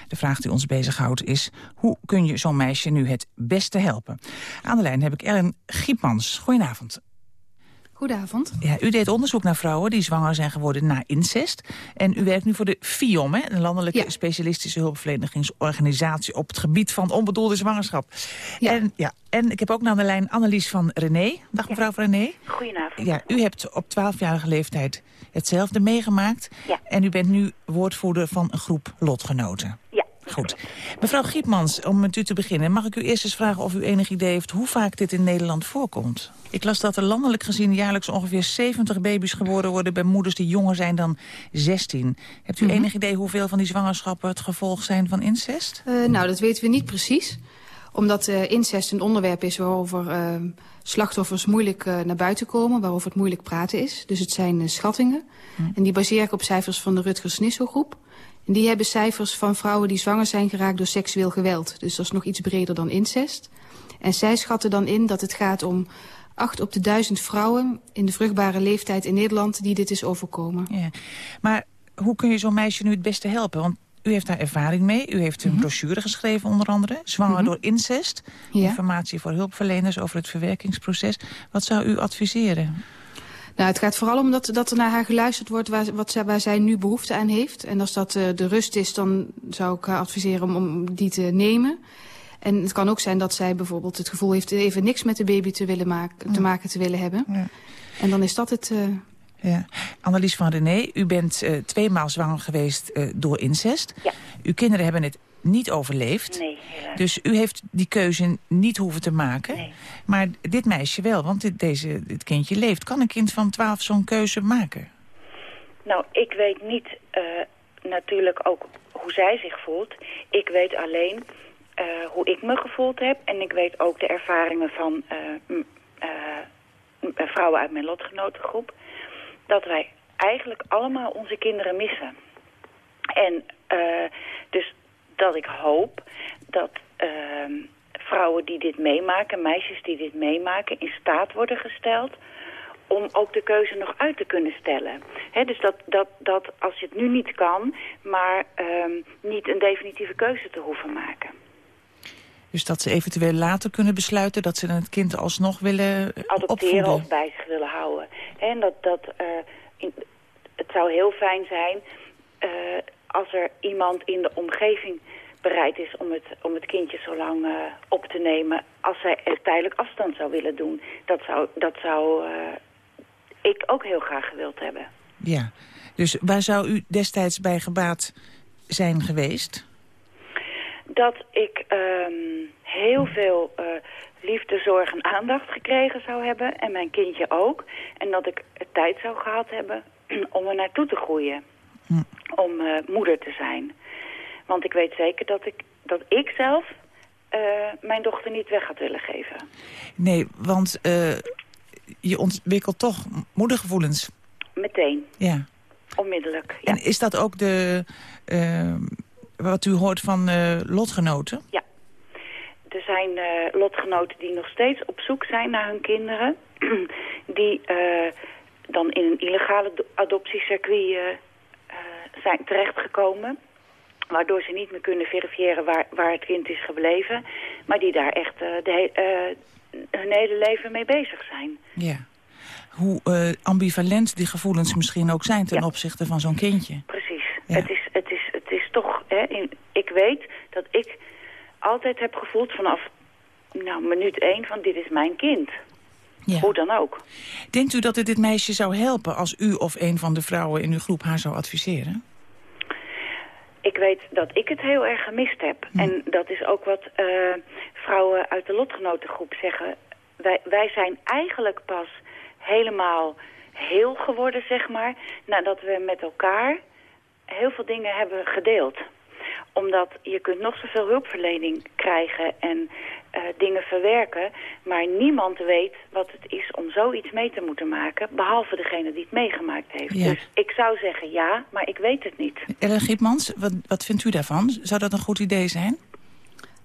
De vraag die ons bezighoudt is... hoe kun je zo'n meisje nu het beste helpen? Aan de lijn heb ik Ellen Giepmans. Goedenavond. Goedenavond. Ja, u deed onderzoek naar vrouwen die zwanger zijn geworden na incest. En u werkt nu voor de FIOM, hè, een landelijke specialistische hulpverlenigingsorganisatie op het gebied van onbedoelde zwangerschap. Ja. En, ja, en ik heb ook naar de lijn Annelies van René. Dag mevrouw van René. Goedenavond. Ja, u hebt op 12-jarige leeftijd hetzelfde meegemaakt. Ja. En u bent nu woordvoerder van een groep lotgenoten. Ja. Goed. Mevrouw Giepmans, om met u te beginnen... mag ik u eerst eens vragen of u enig idee heeft... hoe vaak dit in Nederland voorkomt? Ik las dat er landelijk gezien jaarlijks ongeveer 70 baby's geboren worden... bij moeders die jonger zijn dan 16. Hebt u Mhm. enig idee hoeveel van die zwangerschappen... het gevolg zijn van incest? Eh, nou, dat weten we niet precies. Omdat eh, incest een onderwerp is waarover eh, slachtoffers moeilijk eh, naar buiten komen. Waarover het moeilijk praten is. Dus het zijn schattingen. En die baseer ik op cijfers van de Rutgers Nisso-groep. En die hebben cijfers van vrouwen die zwanger zijn geraakt door seksueel geweld. Dus dat is nog iets breder dan incest. En zij schatten dan in dat het gaat om 8 op de duizend vrouwen... in de vruchtbare leeftijd in Nederland die dit is overkomen. Ja. Maar hoe kun je zo'n meisje nu het beste helpen? Want u heeft daar ervaring mee. U heeft een brochure geschreven onder andere. Zwanger Mhm. door incest. Ja. Informatie voor hulpverleners over het verwerkingsproces. Wat zou u adviseren? Nou, het gaat vooral om dat, dat er naar haar geluisterd wordt waar, wat, zij- waar zij nu behoefte aan heeft. En als dat eh, de rust is, dan zou ik haar adviseren om, om die te nemen. En het kan ook zijn dat zij bijvoorbeeld het gevoel heeft... even niks met de baby te, willen maken, te maken te willen hebben. Ja. En dan is dat het... eh, Ja. Annelies van René, u bent eh, tweemaal zwanger geweest eh, door incest. Ja. Uw kinderen hebben het niet. Nee, helaas. Dus u heeft die keuze niet hoeven te maken. Maar dit meisje wel, want dit, deze, dit kindje leeft. Kan een kind van 12 zo'n keuze maken? Nou, ik weet niet eh, natuurlijk ook hoe zij zich voelt. Ik weet alleen eh, hoe ik me gevoeld heb. En ik weet ook de ervaringen van eh, vrouwen uit mijn lotgenotengroep. Dat wij eigenlijk allemaal onze kinderen missen. En dus dat ik hoop dat ehm, vrouwen die dit meemaken, meisjes die dit meemaken, in staat worden gesteld om ook de keuze nog uit te kunnen stellen. Dus dat, dat, dat als je het nu niet kan, maar ehm, niet een definitieve keuze te hoeven maken. Dus dat ze eventueel later kunnen besluiten... dat ze het kind alsnog willen eh, Adopteren opvoeden. of bij zich willen houden. En dat, dat, eh, in, het zou heel fijn zijn eh, als er iemand in de omgeving bereid is om het, om het kindje zo lang eh, op te nemen... als zij er tijdelijk afstand zou willen doen. Dat zou, dat zou eh, ik ook heel graag gewild hebben. Ja. Dus waar zou u destijds bij gebaat zijn geweest? dat ik ehm, heel veel eh, liefde, zorg en aandacht gekregen zou hebben. En mijn kindje ook. En dat ik het tijd zou gehad hebben om er naartoe te groeien. Om eh, moeder te zijn. Want ik weet zeker dat ik, dat ik zelf eh, mijn dochter niet weg had willen geven. Nee, want eh, je ontwikkelt toch moedergevoelens. Meteen, Ja. onmiddellijk. En is dat ook de, wat u hoort van lotgenoten? Ja. Er zijn lotgenoten die nog steeds op zoek zijn naar hun kinderen. die dan in een illegale do- adoptiecircuit zijn terechtgekomen. Waardoor ze niet meer kunnen verifiëren waar, waar het kind is gebleven. Maar die daar echt eh, de eh, hun hele leven mee bezig zijn. Ja. Hoe eh, ambivalent die gevoelens misschien ook zijn ten opzichte van zo'n kindje. Precies. Het, is, het, is, het is toch... Hè, in, ik weet dat ik altijd heb gevoeld vanaf nou, minuut één van dit is mijn kind. Hoe dan ook. Denkt u dat het dit meisje zou helpen als u of een van de vrouwen in uw groep haar zou adviseren? Ik weet dat ik het heel erg gemist heb. En dat is ook wat eh, vrouwen uit de lotgenotengroep zeggen. Wij, wij zijn eigenlijk pas helemaal heel geworden, zeg maar... nadat we met elkaar heel veel dingen hebben gedeeld. Omdat je kunt nog zoveel hulpverlening krijgen en eh, dingen verwerken... maar niemand weet wat het is om zoiets mee te moeten maken... behalve degene die het meegemaakt heeft. Ja. Dus ik zou zeggen ja, maar ik weet het niet. Ellen Giepmans, wat, wat vindt u daarvan? Zou dat een goed idee zijn?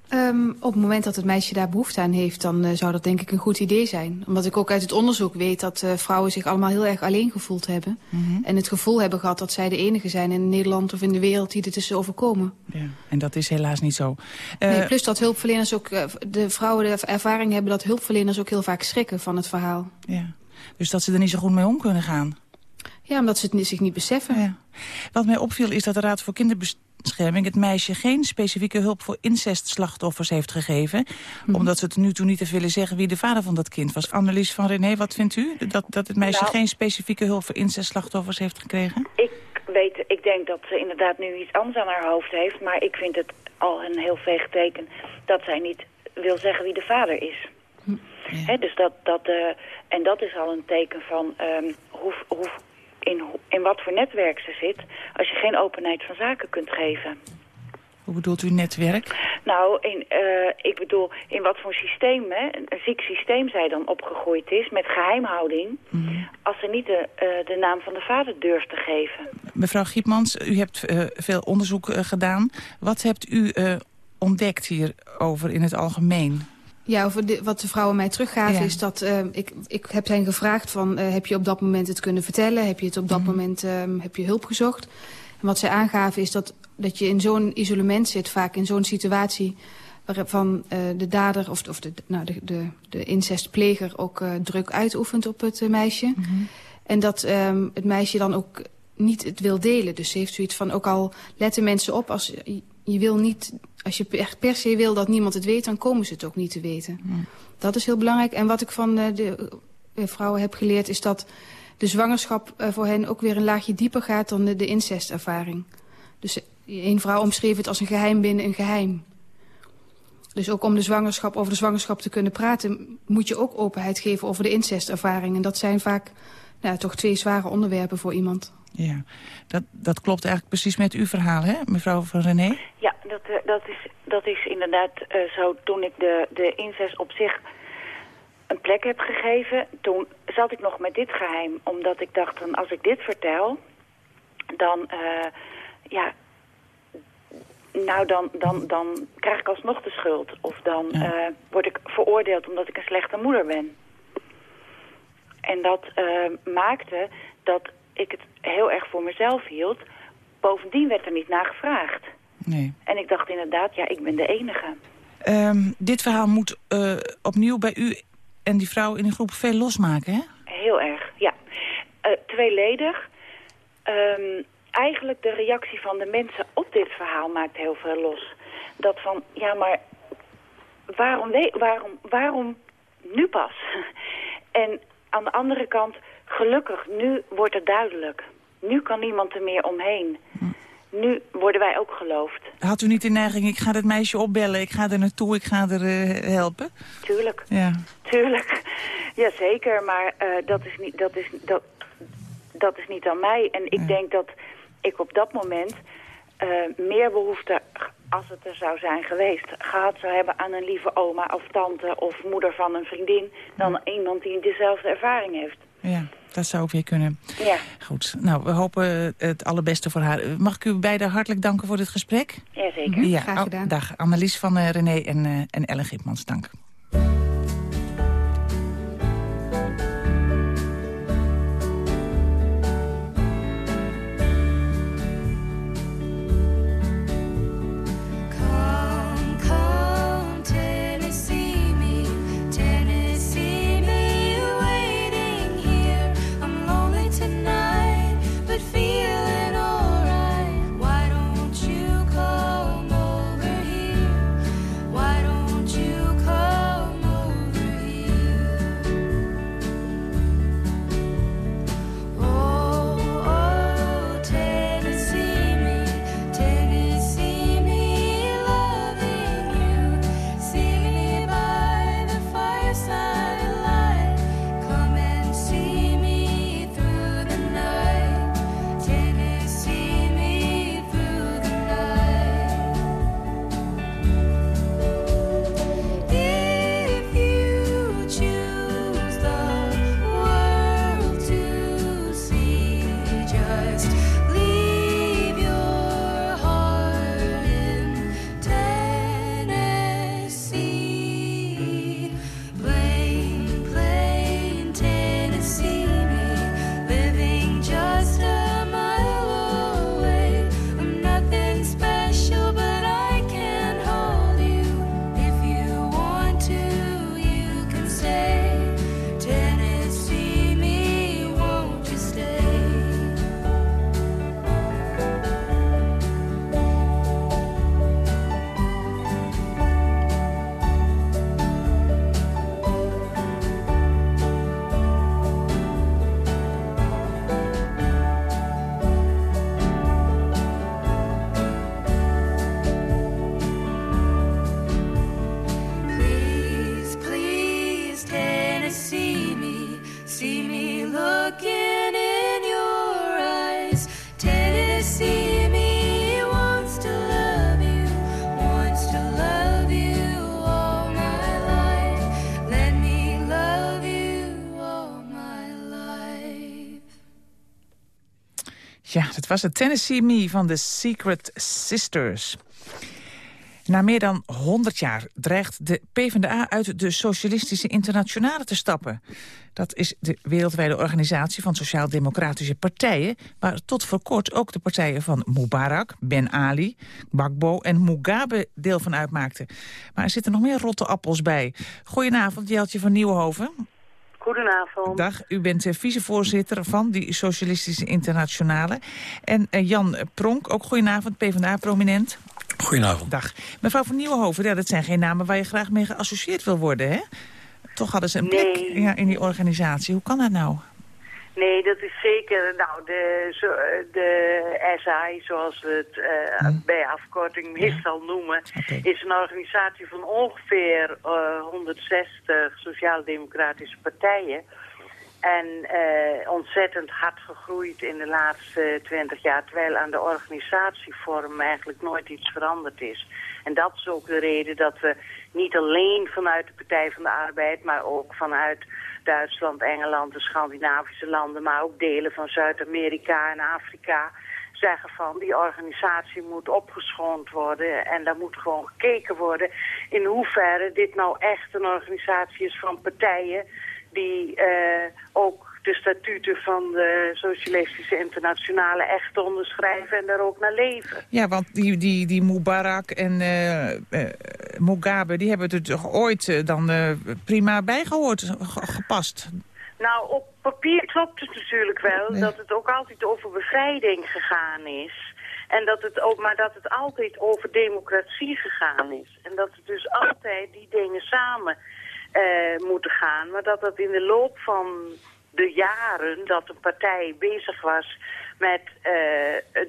Ehm, op het moment dat het meisje daar behoefte aan heeft, dan eh, zou dat denk ik een goed idee zijn. Omdat ik ook uit het onderzoek weet dat eh, vrouwen zich allemaal heel erg alleen gevoeld hebben. Mhm. En het gevoel hebben gehad dat zij de enige zijn in Nederland of in de wereld die dit is overkomen. Ja. En dat is helaas niet zo. Eh, nee, plus dat hulpverleners ook, eh, de vrouwen de ervaring hebben dat hulpverleners ook heel vaak schrikken van het verhaal. Ja. Dus dat ze er niet zo goed mee om kunnen gaan. Ja, omdat ze het zich niet beseffen. Ja. Wat mij opviel is dat de Raad voor Kinderbescherming... het meisje geen specifieke hulp voor incestslachtoffers heeft gegeven. Mhm. Omdat ze het nu toe niet te willen zeggen wie de vader van dat kind was. Annelies van René, wat vindt u? Dat, dat het meisje Nou- geen specifieke hulp voor incestslachtoffers heeft gekregen? Ik weet, ik denk dat ze inderdaad nu iets anders aan haar hoofd heeft. Maar ik vind het al een heel veeg teken dat zij niet wil zeggen wie de vader is. Hè, dus dat, dat, eh, en dat is al een teken van ehm, hoe, hoe, in, in wat voor netwerk ze zit... als je geen openheid van zaken kunt geven. Hoe bedoelt u netwerk? Nou, in, eh, ik bedoel, in wat voor systeem, hè, een, ziek systeem zij dan opgegroeid is... met geheimhouding, als ze niet de, eh, de naam van de vader durft te geven. Mevrouw Giepmans, u hebt eh, veel onderzoek gedaan. Wat hebt u ontdekt hierover in het algemeen? Ja, over de, wat de vrouwen mij teruggaven Ja. is dat... eh, ik, ik heb hen gevraagd van, eh, heb je op dat moment het kunnen vertellen? Heb je het op dat moment ehm, heb je hulp gezocht? En wat zij aangaven is dat, dat je in zo'n isolement zit, vaak in zo'n situatie... waarvan eh, de dader of, of de, nou, de, de, de incestpleger ook druk uitoefent op het meisje. En dat ehm, het meisje dan ook niet het wil delen. Dus ze heeft zoiets van, ook al letten mensen op... als je, wil niet, als je echt per se wil dat niemand het weet... dan komen ze het ook niet te weten. Dat is heel belangrijk. En wat ik van eh, de eh, vrouwen heb geleerd... is dat de zwangerschap eh, voor hen ook weer een laagje dieper gaat... dan de, de incestervaring. Dus één vrouw omschreef het als een geheim binnen een geheim. Dus ook om de zwangerschap, over de zwangerschap te kunnen praten... moet je ook openheid geven over de incestervaring. En dat zijn vaak nou, toch twee zware onderwerpen voor iemand. Ja, dat, dat klopt eigenlijk precies met uw verhaal, hè, mevrouw van René? Ja, dat, eh, dat, is, dat is inderdaad eh, zo. Toen ik de, de incest op zich een plek heb gegeven... toen zat ik nog met dit geheim. Omdat ik dacht, dan, als ik dit vertel... dan, eh, ja... Nou, dan, dan, dan krijg ik alsnog de schuld. Of dan word ik veroordeeld omdat ik een slechte moeder ben. En dat maakte dat ik het heel erg voor mezelf hield. Bovendien werd er niet naar gevraagd. Nee. En ik dacht inderdaad, ja, ik ben de enige. Ehm, dit verhaal moet eh, opnieuw bij u en die vrouw in die groep veel losmaken, hè? Heel erg, ja. Eh, tweeledig. Ehm, eigenlijk de reactie van de mensen op dit verhaal maakt heel veel los. Dat van, ja, maar waarom, waarom, waarom nu pas? en aan de andere kant, gelukkig, nu wordt het duidelijk. Nu kan niemand er meer omheen. Nu worden wij ook geloofd. Had u niet de neiging, ik ga dat meisje opbellen, ik ga er naartoe, ik ga er eh, helpen? Tuurlijk. Ja. Tuurlijk, jazeker, maar eh, dat, is niet, dat, is, dat, dat is niet aan mij. En ik denk dat ik op dat moment eh, meer behoefte, als het er zou zijn geweest, gehad zou hebben aan een lieve oma of tante of moeder van een vriendin, dan iemand die dezelfde ervaring heeft. Ja, dat zou ook weer kunnen. Ja, Goed, nou, we hopen het allerbeste voor haar. Mag ik u beiden hartelijk danken voor dit gesprek? jazeker. Ja, Graag gedaan. Dag, Annelies van eh, René en, eh, en Ellen Gipmans, dank. Ja, dat was het Tennessee Me van de Secret Sisters. Na meer dan 100 jaar dreigt de PvdA uit de Socialistische Internationale te stappen. Dat is de wereldwijde organisatie van sociaal-democratische partijen... waar tot voor kort ook de partijen van Mubarak, Ben Ali, Gbagbo en Mugabe deel van uitmaakten. Maar er zitten nog meer rotte appels bij. Goedenavond, Jeltje van Nieuwenhoven. Goedenavond. Dag, u bent eh, vicevoorzitter van die Socialistische Internationale. En eh, Jan Pronk, ook goedenavond, PvdA-prominent. Goedenavond. Dag. Mevrouw van Nieuwenhoven, ja, dat zijn geen namen waar je graag mee geassocieerd wil worden, hè? Toch hadden ze een plek Nee. ja, in die organisatie. Hoe kan dat nou? Nee, dat is zeker, nou, de, zo, de SI, zoals we het eh, bij afkorting meestal noemen, is een organisatie van ongeveer eh, 160 sociaal-democratische partijen. En eh, ontzettend hard gegroeid in de laatste twintig jaar, terwijl aan de organisatievorm eigenlijk nooit iets veranderd is. En dat is ook de reden dat we niet alleen vanuit de Partij van de Arbeid, maar ook vanuit Duitsland, Engeland, de Scandinavische landen, maar ook delen van Zuid-Amerika en Afrika zeggen van die organisatie moet opgeschoond worden en daar moet gewoon gekeken worden in hoeverre dit nou echt een organisatie is van partijen die eh, ook de statuten van de Socialistische Internationale echt onderschrijven en daar ook naar leven. Ja, want die, die, die Mubarak en eh, Mugabe, die hebben er toch ooit eh, dan prima bijgehoord, ge- gepast. Nou, op papier klopt het natuurlijk wel dat het ook altijd over bevrijding gegaan is. En dat het ook, maar dat het altijd over democratie gegaan is. En dat het dus altijd die dingen samen moeten gaan. Maar dat dat in de loop van de jaren dat een partij bezig was met eh,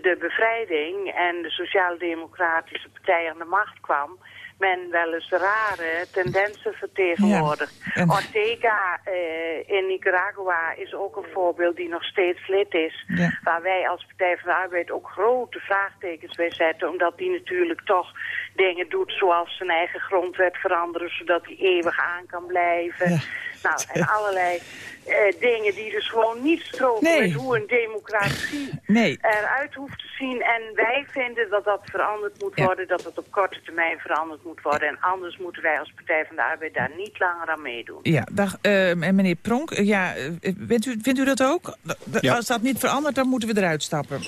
de bevrijding en de sociaal-democratische partij aan de macht kwam, men wel eens rare tendensen vertegenwoordigt. Ja, en- Ortega eh, in Nicaragua is ook een voorbeeld die nog steeds lid is. Ja. Waar wij als Partij van de Arbeid ook grote vraagtekens bij zetten. Omdat die natuurlijk toch dingen doet zoals zijn eigen grondwet veranderen. Zodat hij eeuwig aan kan blijven. Nou, en allerlei eh, dingen die dus gewoon niet stroken Nee. met hoe een democratie Nee. eruit hoeft te zien. En wij vinden dat dat veranderd moet Ja. worden. Dat het op korte termijn veranderd moet worden. En anders moeten wij als Partij van de Arbeid daar niet langer aan meedoen. Ja, dag, eh, en meneer Pronk, eh, ja, eh, vindt, u, vindt u dat ook? D- d- Ja. Als dat niet verandert, dan moeten we eruit stappen.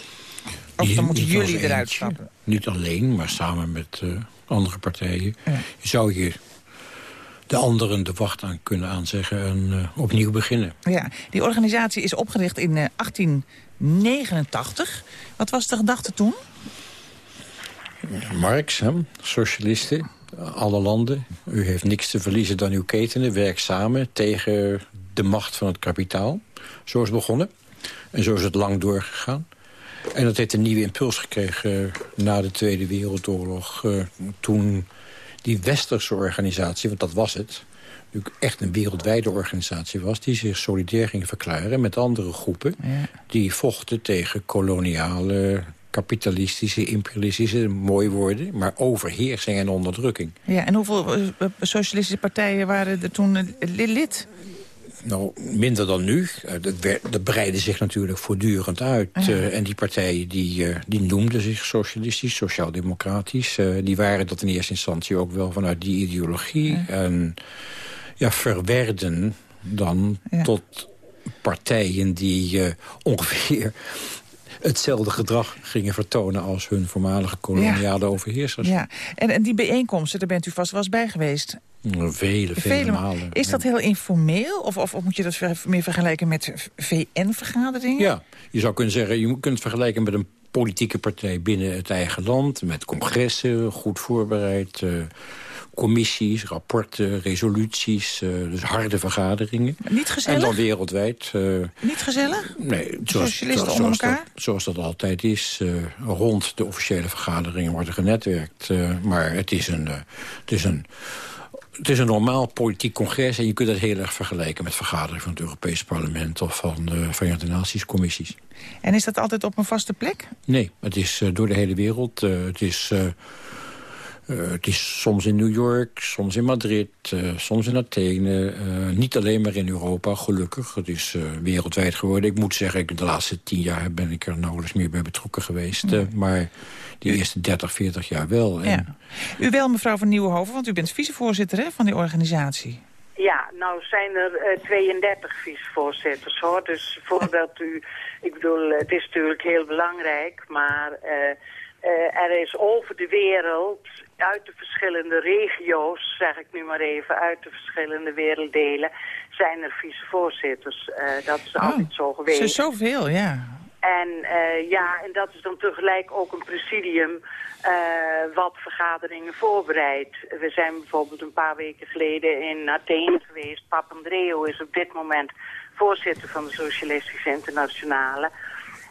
Of dan moeten jullie eruit stappen. Niet alleen, maar samen met eh, andere partijen. Je zou hier de anderen de wacht aan kunnen aanzeggen en eh, opnieuw beginnen. Ja, die organisatie is opgericht in eh, 1889. Wat was de gedachte toen? Marx, hè, socialisten, alle landen. U heeft niks te verliezen dan uw ketenen. Werk samen tegen de macht van het kapitaal. Zo is het begonnen. En zo is het lang doorgegaan. En dat heeft een nieuwe impuls gekregen eh, na de Tweede Wereldoorlog. eh, toen die westerse organisatie, want dat was het... natuurlijk echt een wereldwijde organisatie was... die zich solidair ging verklaren met andere groepen... die vochten tegen koloniale, kapitalistische, imperialistische... mooi woorden, maar overheersing en onderdrukking. Ja, en hoeveel eh, socialistische partijen waren er toen eh, li- lid? Nou, minder dan nu. Eh, Dat, breidde zich natuurlijk voortdurend uit. Ja. Eh, en die partijen die, eh, die noemden zich socialistisch, sociaal-democratisch. Die waren dat in eerste instantie ook wel vanuit die ideologie. En ja, verwerden dan tot partijen die ongeveer hetzelfde gedrag gingen vertonen... als hun voormalige koloniale overheersers. Ja, en, en die bijeenkomsten, daar bent u vast wel eens bij geweest. Vele, vele, Vele ma- malen. Is dat heel informeel? Of, of, of moet je dat meer vergelijken met VN-vergaderingen? Ja, je zou kunnen zeggen, je kunt het vergelijken met een politieke partij binnen het eigen land. Met congressen, goed voorbereid, eh, commissies, rapporten, resoluties. eh, dus harde vergaderingen. Niet gezellig? En dan wereldwijd. eh, Niet gezellig? Nee, zoals, Socialisten zoals, elkaar? Dat, zoals dat altijd is. rond de officiële vergaderingen wordt er genetwerkt. maar het is een... het is een het is een normaal politiek congres en je kunt het heel erg vergelijken met vergaderingen van het Europese parlement of van de Verenigde Naties commissies. En is dat altijd op een vaste plek? Nee, het is eh, door de hele wereld. eh, het is eh, het is soms in New York, soms in Madrid, eh, soms in Athene. Eh, niet alleen maar in Europa, gelukkig. Het is eh, wereldwijd geworden. Ik moet zeggen, ik, de laatste tien jaar ben ik er nauwelijks meer bij betrokken geweest. eh, maar die eerste 30, 40 jaar wel. En, Ja. U wel, mevrouw van Nieuwenhoven, want u bent vicevoorzitter hè, van die organisatie. Ja, nou zijn er eh, 32 vicevoorzitters hoor. Dus voordat u, ik bedoel, het is natuurlijk heel belangrijk, maar eh, eh, er is over de wereld, uit de verschillende regio's, zeg ik nu maar even, uit de verschillende werelddelen, zijn er vicevoorzitters. Eh dat is altijd zo geweest. is zoveel, ja. En eh, ja, en dat is dan tegelijk ook een presidium eh, wat vergaderingen voorbereidt. We zijn bijvoorbeeld een paar weken geleden in Athene geweest. Papandreou is op dit moment voorzitter van de Socialistische Internationale.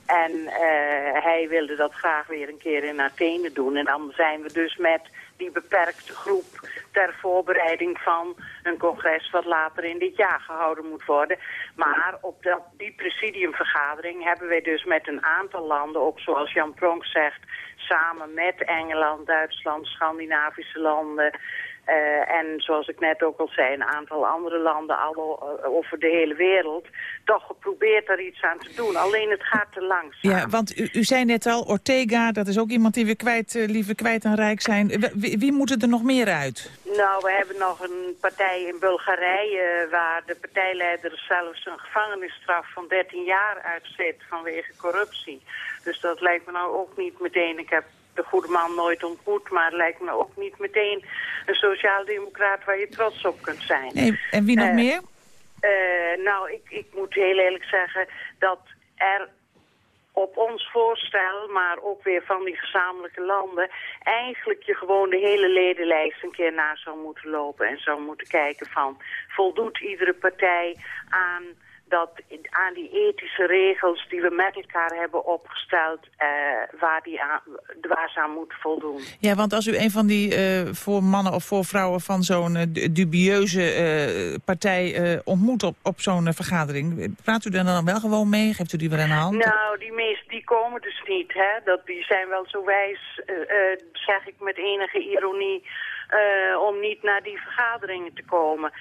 En eh, hij wilde dat graag weer een keer in Athene doen. En dan zijn we dus met die beperkte groep ter voorbereiding van een congres wat later in dit jaar gehouden moet worden. Maar op dat, die presidiumvergadering hebben wij dus met een aantal landen, ook zoals Jan Pronk zegt, samen met Engeland, Duitsland, Scandinavische landen, eh, en zoals ik net ook al zei, een aantal andere landen al o- over de hele wereld, toch geprobeerd daar iets aan te doen. Alleen het gaat te langzaam. Ja, want u, u zei net al, Ortega, dat is ook iemand die we kwijt, eh, liever kwijt dan rijk zijn. Wie moet er nog meer uit? Nou, we hebben nog een partij in Bulgarije waar de partijleider zelfs een gevangenisstraf van 13 jaar uitzet vanwege corruptie. Dus dat lijkt me nou ook niet meteen, ik heb de goede man nooit ontmoet, maar lijkt me ook niet meteen een sociaaldemocraat waar je trots op kunt zijn. Nee, en wie nog Eh, meer? eh, nou, ik, ik moet heel eerlijk zeggen dat er op ons voorstel, maar ook weer van die gezamenlijke landen, eigenlijk je gewoon de hele ledenlijst een keer na zou moeten lopen en zou moeten kijken van, voldoet iedere partij aan dat aan die ethische regels die we met elkaar hebben opgesteld, eh, waar, die aan, waar ze aan moeten voldoen. Ja, want als u een van die eh, voor mannen of voor vrouwen van zo'n eh, du- dubieuze partij ontmoet op, op zo'n vergadering, praat u daar dan wel gewoon mee? Geeft u die aan de hand? Nou, die meest, die komen dus niet, hè. Dat, die zijn wel zo wijs, zeg ik met enige ironie, om niet naar die vergaderingen te komen.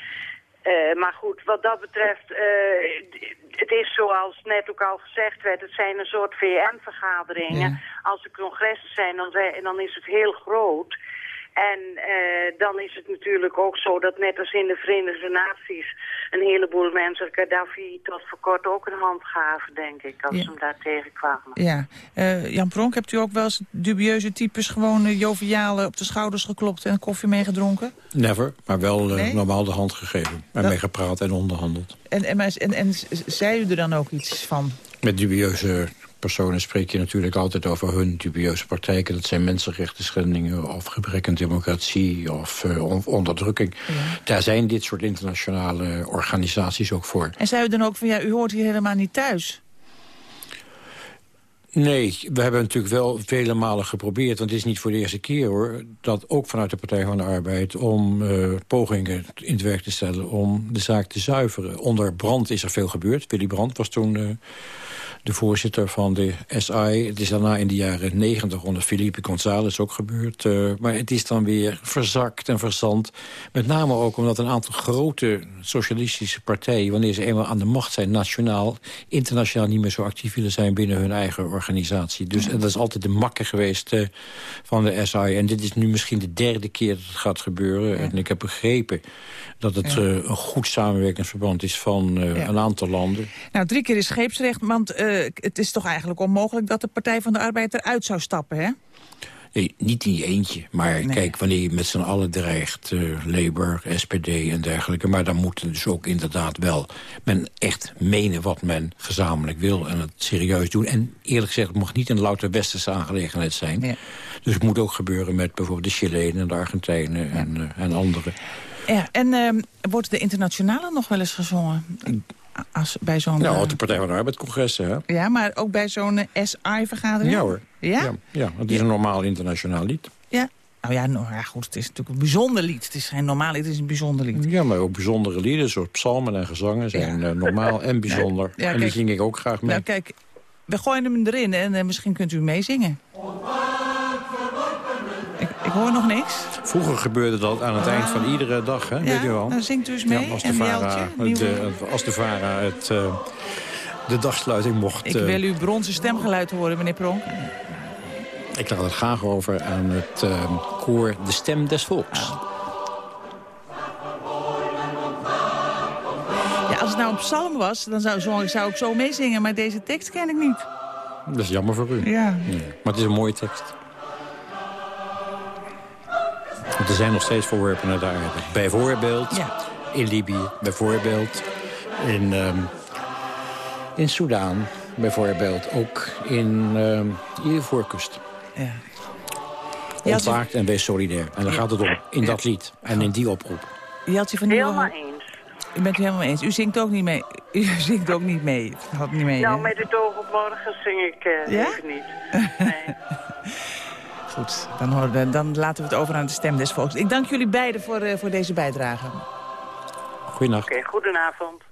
Eh, maar goed, wat dat betreft, eh, het is zoals net ook al gezegd werd, het zijn een soort VN-vergaderingen. Als er congressen zijn, dan, zijn- dan is het heel groot. En eh, dan is het natuurlijk ook zo dat net als in de Verenigde Naties... een heleboel mensen Gaddafi tot voor kort ook een hand gaven, denk ik, als Ja. ze hem daar tegenkwamen. Ja. Eh, Jan Pronk, hebt u ook wel eens dubieuze types gewoon uh, joviaal eh, op de schouders geklopt en koffie meegedronken? Never, maar wel eh, Nee? normaal de hand gegeven. En Dat- mee gepraat en onderhandeld. En, en, en, en zei u er dan ook iets van? Met dubieuze personen spreek je natuurlijk altijd over hun dubieuze praktijken. Dat zijn mensenrechten schendingen of gebrek aan democratie of on- onderdrukking. Daar zijn dit soort internationale organisaties ook voor. En zei u dan ook van, ja, u hoort hier helemaal niet thuis? Nee, we hebben natuurlijk wel vele malen geprobeerd... want het is niet voor de eerste keer, hoor... dat ook vanuit de Partij van de Arbeid... om eh, pogingen in het werk te stellen om de zaak te zuiveren. Onder Brandt is er veel gebeurd. Willy Brandt was toen eh, de voorzitter van de SI. Het is daarna in de jaren negentig onder Felipe González ook gebeurd. eh, maar het is dan weer verzakt en verzand. Met name ook omdat een aantal grote socialistische partijen... wanneer ze eenmaal aan de macht zijn, nationaal... internationaal niet meer zo actief willen zijn binnen hun eigen organisatie. Dus en dat is altijd de makke geweest eh, van de SI. En dit is nu misschien de derde keer dat het gaat gebeuren. En ik heb begrepen dat het Ja. eh, een goed samenwerkingsverband is van eh, Ja. een aantal landen. Nou, drie keer is scheepsrecht, want het is toch eigenlijk onmogelijk... dat de Partij van de Arbeid eruit zou stappen, hè? Niet in je eentje. Maar kijk, wanneer je met z'n allen dreigt, eh, Labour, SPD en dergelijke... maar dan moet dus ook inderdaad wel men echt menen wat men gezamenlijk wil... en het serieus doen. En eerlijk gezegd, het mag niet een louter westerse aangelegenheid zijn. Dus het moet ook gebeuren met bijvoorbeeld de Chilenen en de Argentijnen en, eh, en anderen. Ja, en ehm, wordt de internationale nog wel eens gezongen? Als, bij zo'n... Nou, de Partij van de Arbeid congressen, hè? ja, maar ook bij zo'n SI-vergadering? Ja hoor. Ja? Ja, ja, het is een normaal internationaal lied. Ja. Nou ja, nou, ja, goed, het is natuurlijk een bijzonder lied. Het is geen normaal lied, het is een bijzonder lied. Ja, maar ook bijzondere lieden, zoals psalmen en gezangen... zijn eh, normaal en bijzonder. Ja, en die kijk. zing ik ook graag mee. Nou, kijk, we gooien hem erin en eh, misschien kunt u meezingen. Ik hoor nog niks. Vroeger gebeurde dat aan het eind van iedere dag, hè? weet u wel. dan zingt u eens mee. Ja, als, de en VARA, nieuwe- eh, als de VARA het, eh, de dagsluiting mocht... Ik eh, wil uw bronzen stemgeluid horen, meneer Pronk. ik laat het graag over aan het koor De Stem des Volks. Ja, als het nou een psalm was, dan zou, zou, zou ik zo meezingen. Maar deze tekst ken ik niet. Dat is jammer voor u. Ja. Maar het is een mooie tekst. Want er zijn nog steeds voorwerpen naar de aarde. Bijvoorbeeld Ja. in Libië. Bijvoorbeeld in, ehm in Soudaan. Bijvoorbeeld ook in ehm Ivoorkust. Ja. U- Ontwaakt en wees solidair. En daar gaat het om. In dat lied. En in die oproep. Jeltje van Helemaal eens. U bent het helemaal eens. U zingt ook niet mee. U zingt ook niet mee. Had niet mee, Nou, hè? met het oog op morgen zing ik Ja? even niet. Nee. Goed, dan, horen, dan laten we het over aan de stem des volks. Ik dank jullie beiden voor, eh, voor deze bijdrage. Goedenacht. Oké, goedenavond.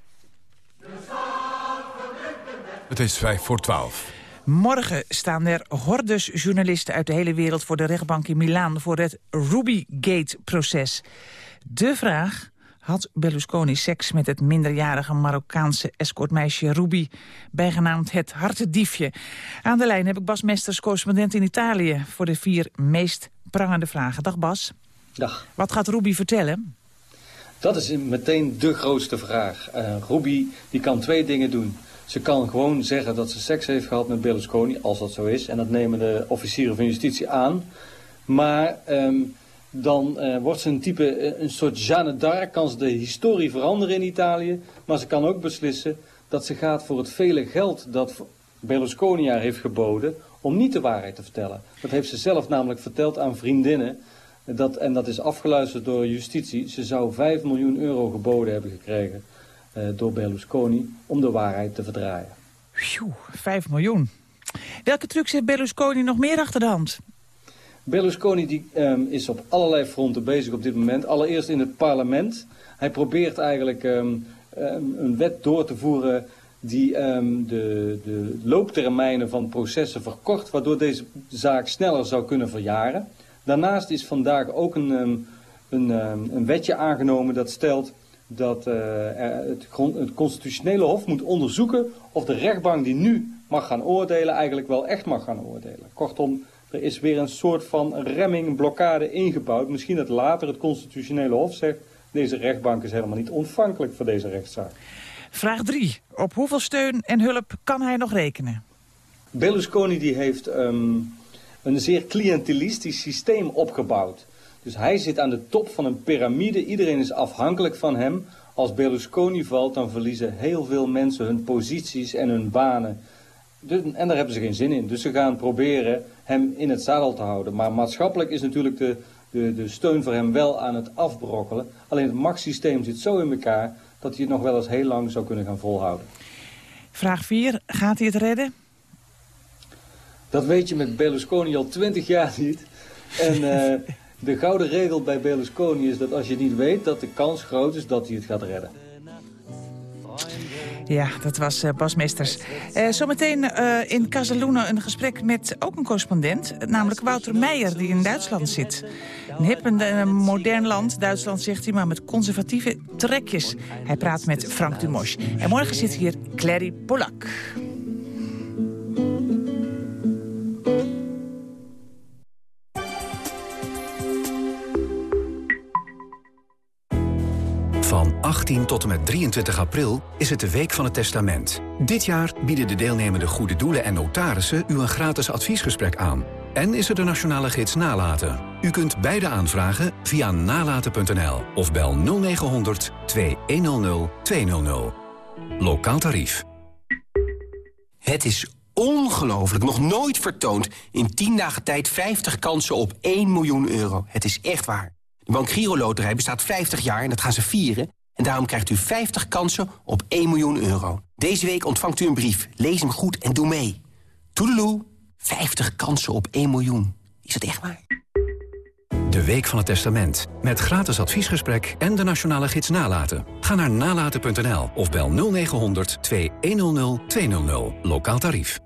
Het is vijf voor twaalf. Morgen staan er hordes journalisten uit de hele wereld... voor de rechtbank in Milaan voor het Rubygate-proces. De vraag... Had Berlusconi seks met het minderjarige Marokkaanse escortmeisje Ruby... bijgenaamd het hartediefje? Aan de lijn heb ik Bas Mesters, correspondent in Italië... voor de vier meest prangende vragen. Dag Bas. Dag. Wat gaat Ruby vertellen? Dat is meteen de grootste vraag. Eh Ruby die kan twee dingen doen. Ze kan gewoon zeggen dat ze seks heeft gehad met Berlusconi, als dat zo is. En dat nemen de officieren van justitie aan. Maar ehm, dan eh, wordt ze een type, eh, een soort Jeanne d'Arc. Kan ze de historie veranderen in Italië. Maar ze kan ook beslissen dat ze gaat voor het vele geld dat Berlusconi haar heeft geboden... om niet de waarheid te vertellen. Dat heeft ze zelf namelijk verteld aan vriendinnen... Dat, en dat is afgeluisterd door justitie. Ze zou 5 miljoen euro geboden hebben gekregen eh, door Berlusconi om de waarheid te verdraaien. Pjoe, 5 miljoen. Welke trucs heeft Berlusconi nog meer achter de hand? Berlusconi die, ehm, is op allerlei fronten bezig op dit moment. Allereerst in het parlement. Hij probeert eigenlijk ehm, ehm, een wet door te voeren die de, de looptermijnen van processen verkort, waardoor deze zaak sneller zou kunnen verjaren. Daarnaast is vandaag ook een, een, een wetje aangenomen dat stelt dat er het, het constitutionele hof moet onderzoeken of de rechtbank die nu mag gaan oordelen eigenlijk wel echt mag gaan oordelen. Kortom, er is weer een soort van remming, blokkade ingebouwd. Misschien dat later het constitutionele hof zegt, deze rechtbank is helemaal niet ontvankelijk voor deze rechtszaak. Vraag 3. Op hoeveel steun en hulp kan hij nog rekenen? Berlusconi die heeft ehm, een zeer cliëntelistisch systeem opgebouwd. Dus hij zit aan de top van een piramide. Iedereen is afhankelijk van hem. Als Berlusconi valt, dan verliezen heel veel mensen hun posities en hun banen. Dus, en daar hebben ze geen zin in. Dus ze gaan proberen hem in het zadel te houden. Maar maatschappelijk is natuurlijk de, de, de steun voor hem wel aan het afbrokkelen. Alleen het machtssysteem zit zo in elkaar dat hij het nog wel eens heel lang zou kunnen gaan volhouden. Vraag 4. Gaat hij het redden? Dat weet je met Berlusconi al twintig jaar niet. En eh, de gouden regel bij Berlusconi is dat als je niet weet, dat de kans groot is dat hij het gaat redden. Ja, dat was eh, Bas Mesters. Eh, zometeen eh, in Casaluna een gesprek met ook een correspondent. Namelijk Wouter Meijer, die in Duitsland zit. Een hip en modern land, Duitsland zegt hij, maar met conservatieve trekjes. Hij praat met Frank Dumosch. En morgen zit hier Clary Polak. 18 tot en met 23 april is het de Week van het Testament. Dit jaar bieden de deelnemende goede doelen en notarissen u een gratis adviesgesprek aan. En is er de nationale gids Nalaten. U kunt beide aanvragen via nalaten.nl of bel 0900 2100 200. Lokaal tarief. Het is ongelooflijk. Nog nooit vertoond. In 10 dagen tijd 50 kansen op 1 miljoen euro. Het is echt waar. De Bank Giro Loterij bestaat 50 jaar en dat gaan ze vieren. En daarom krijgt u 50 kansen op 1 miljoen euro. Deze week ontvangt u een brief. Lees hem goed en doe mee. Toedeloe. 50 kansen op 1 miljoen. Is het echt waar? De Week van het Testament. Met gratis adviesgesprek en de nationale gids Nalaten. Ga naar nalaten.nl of bel 0900 2100 200. Lokaal tarief.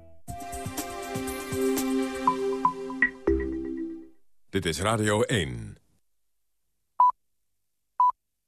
Dit is Radio 1.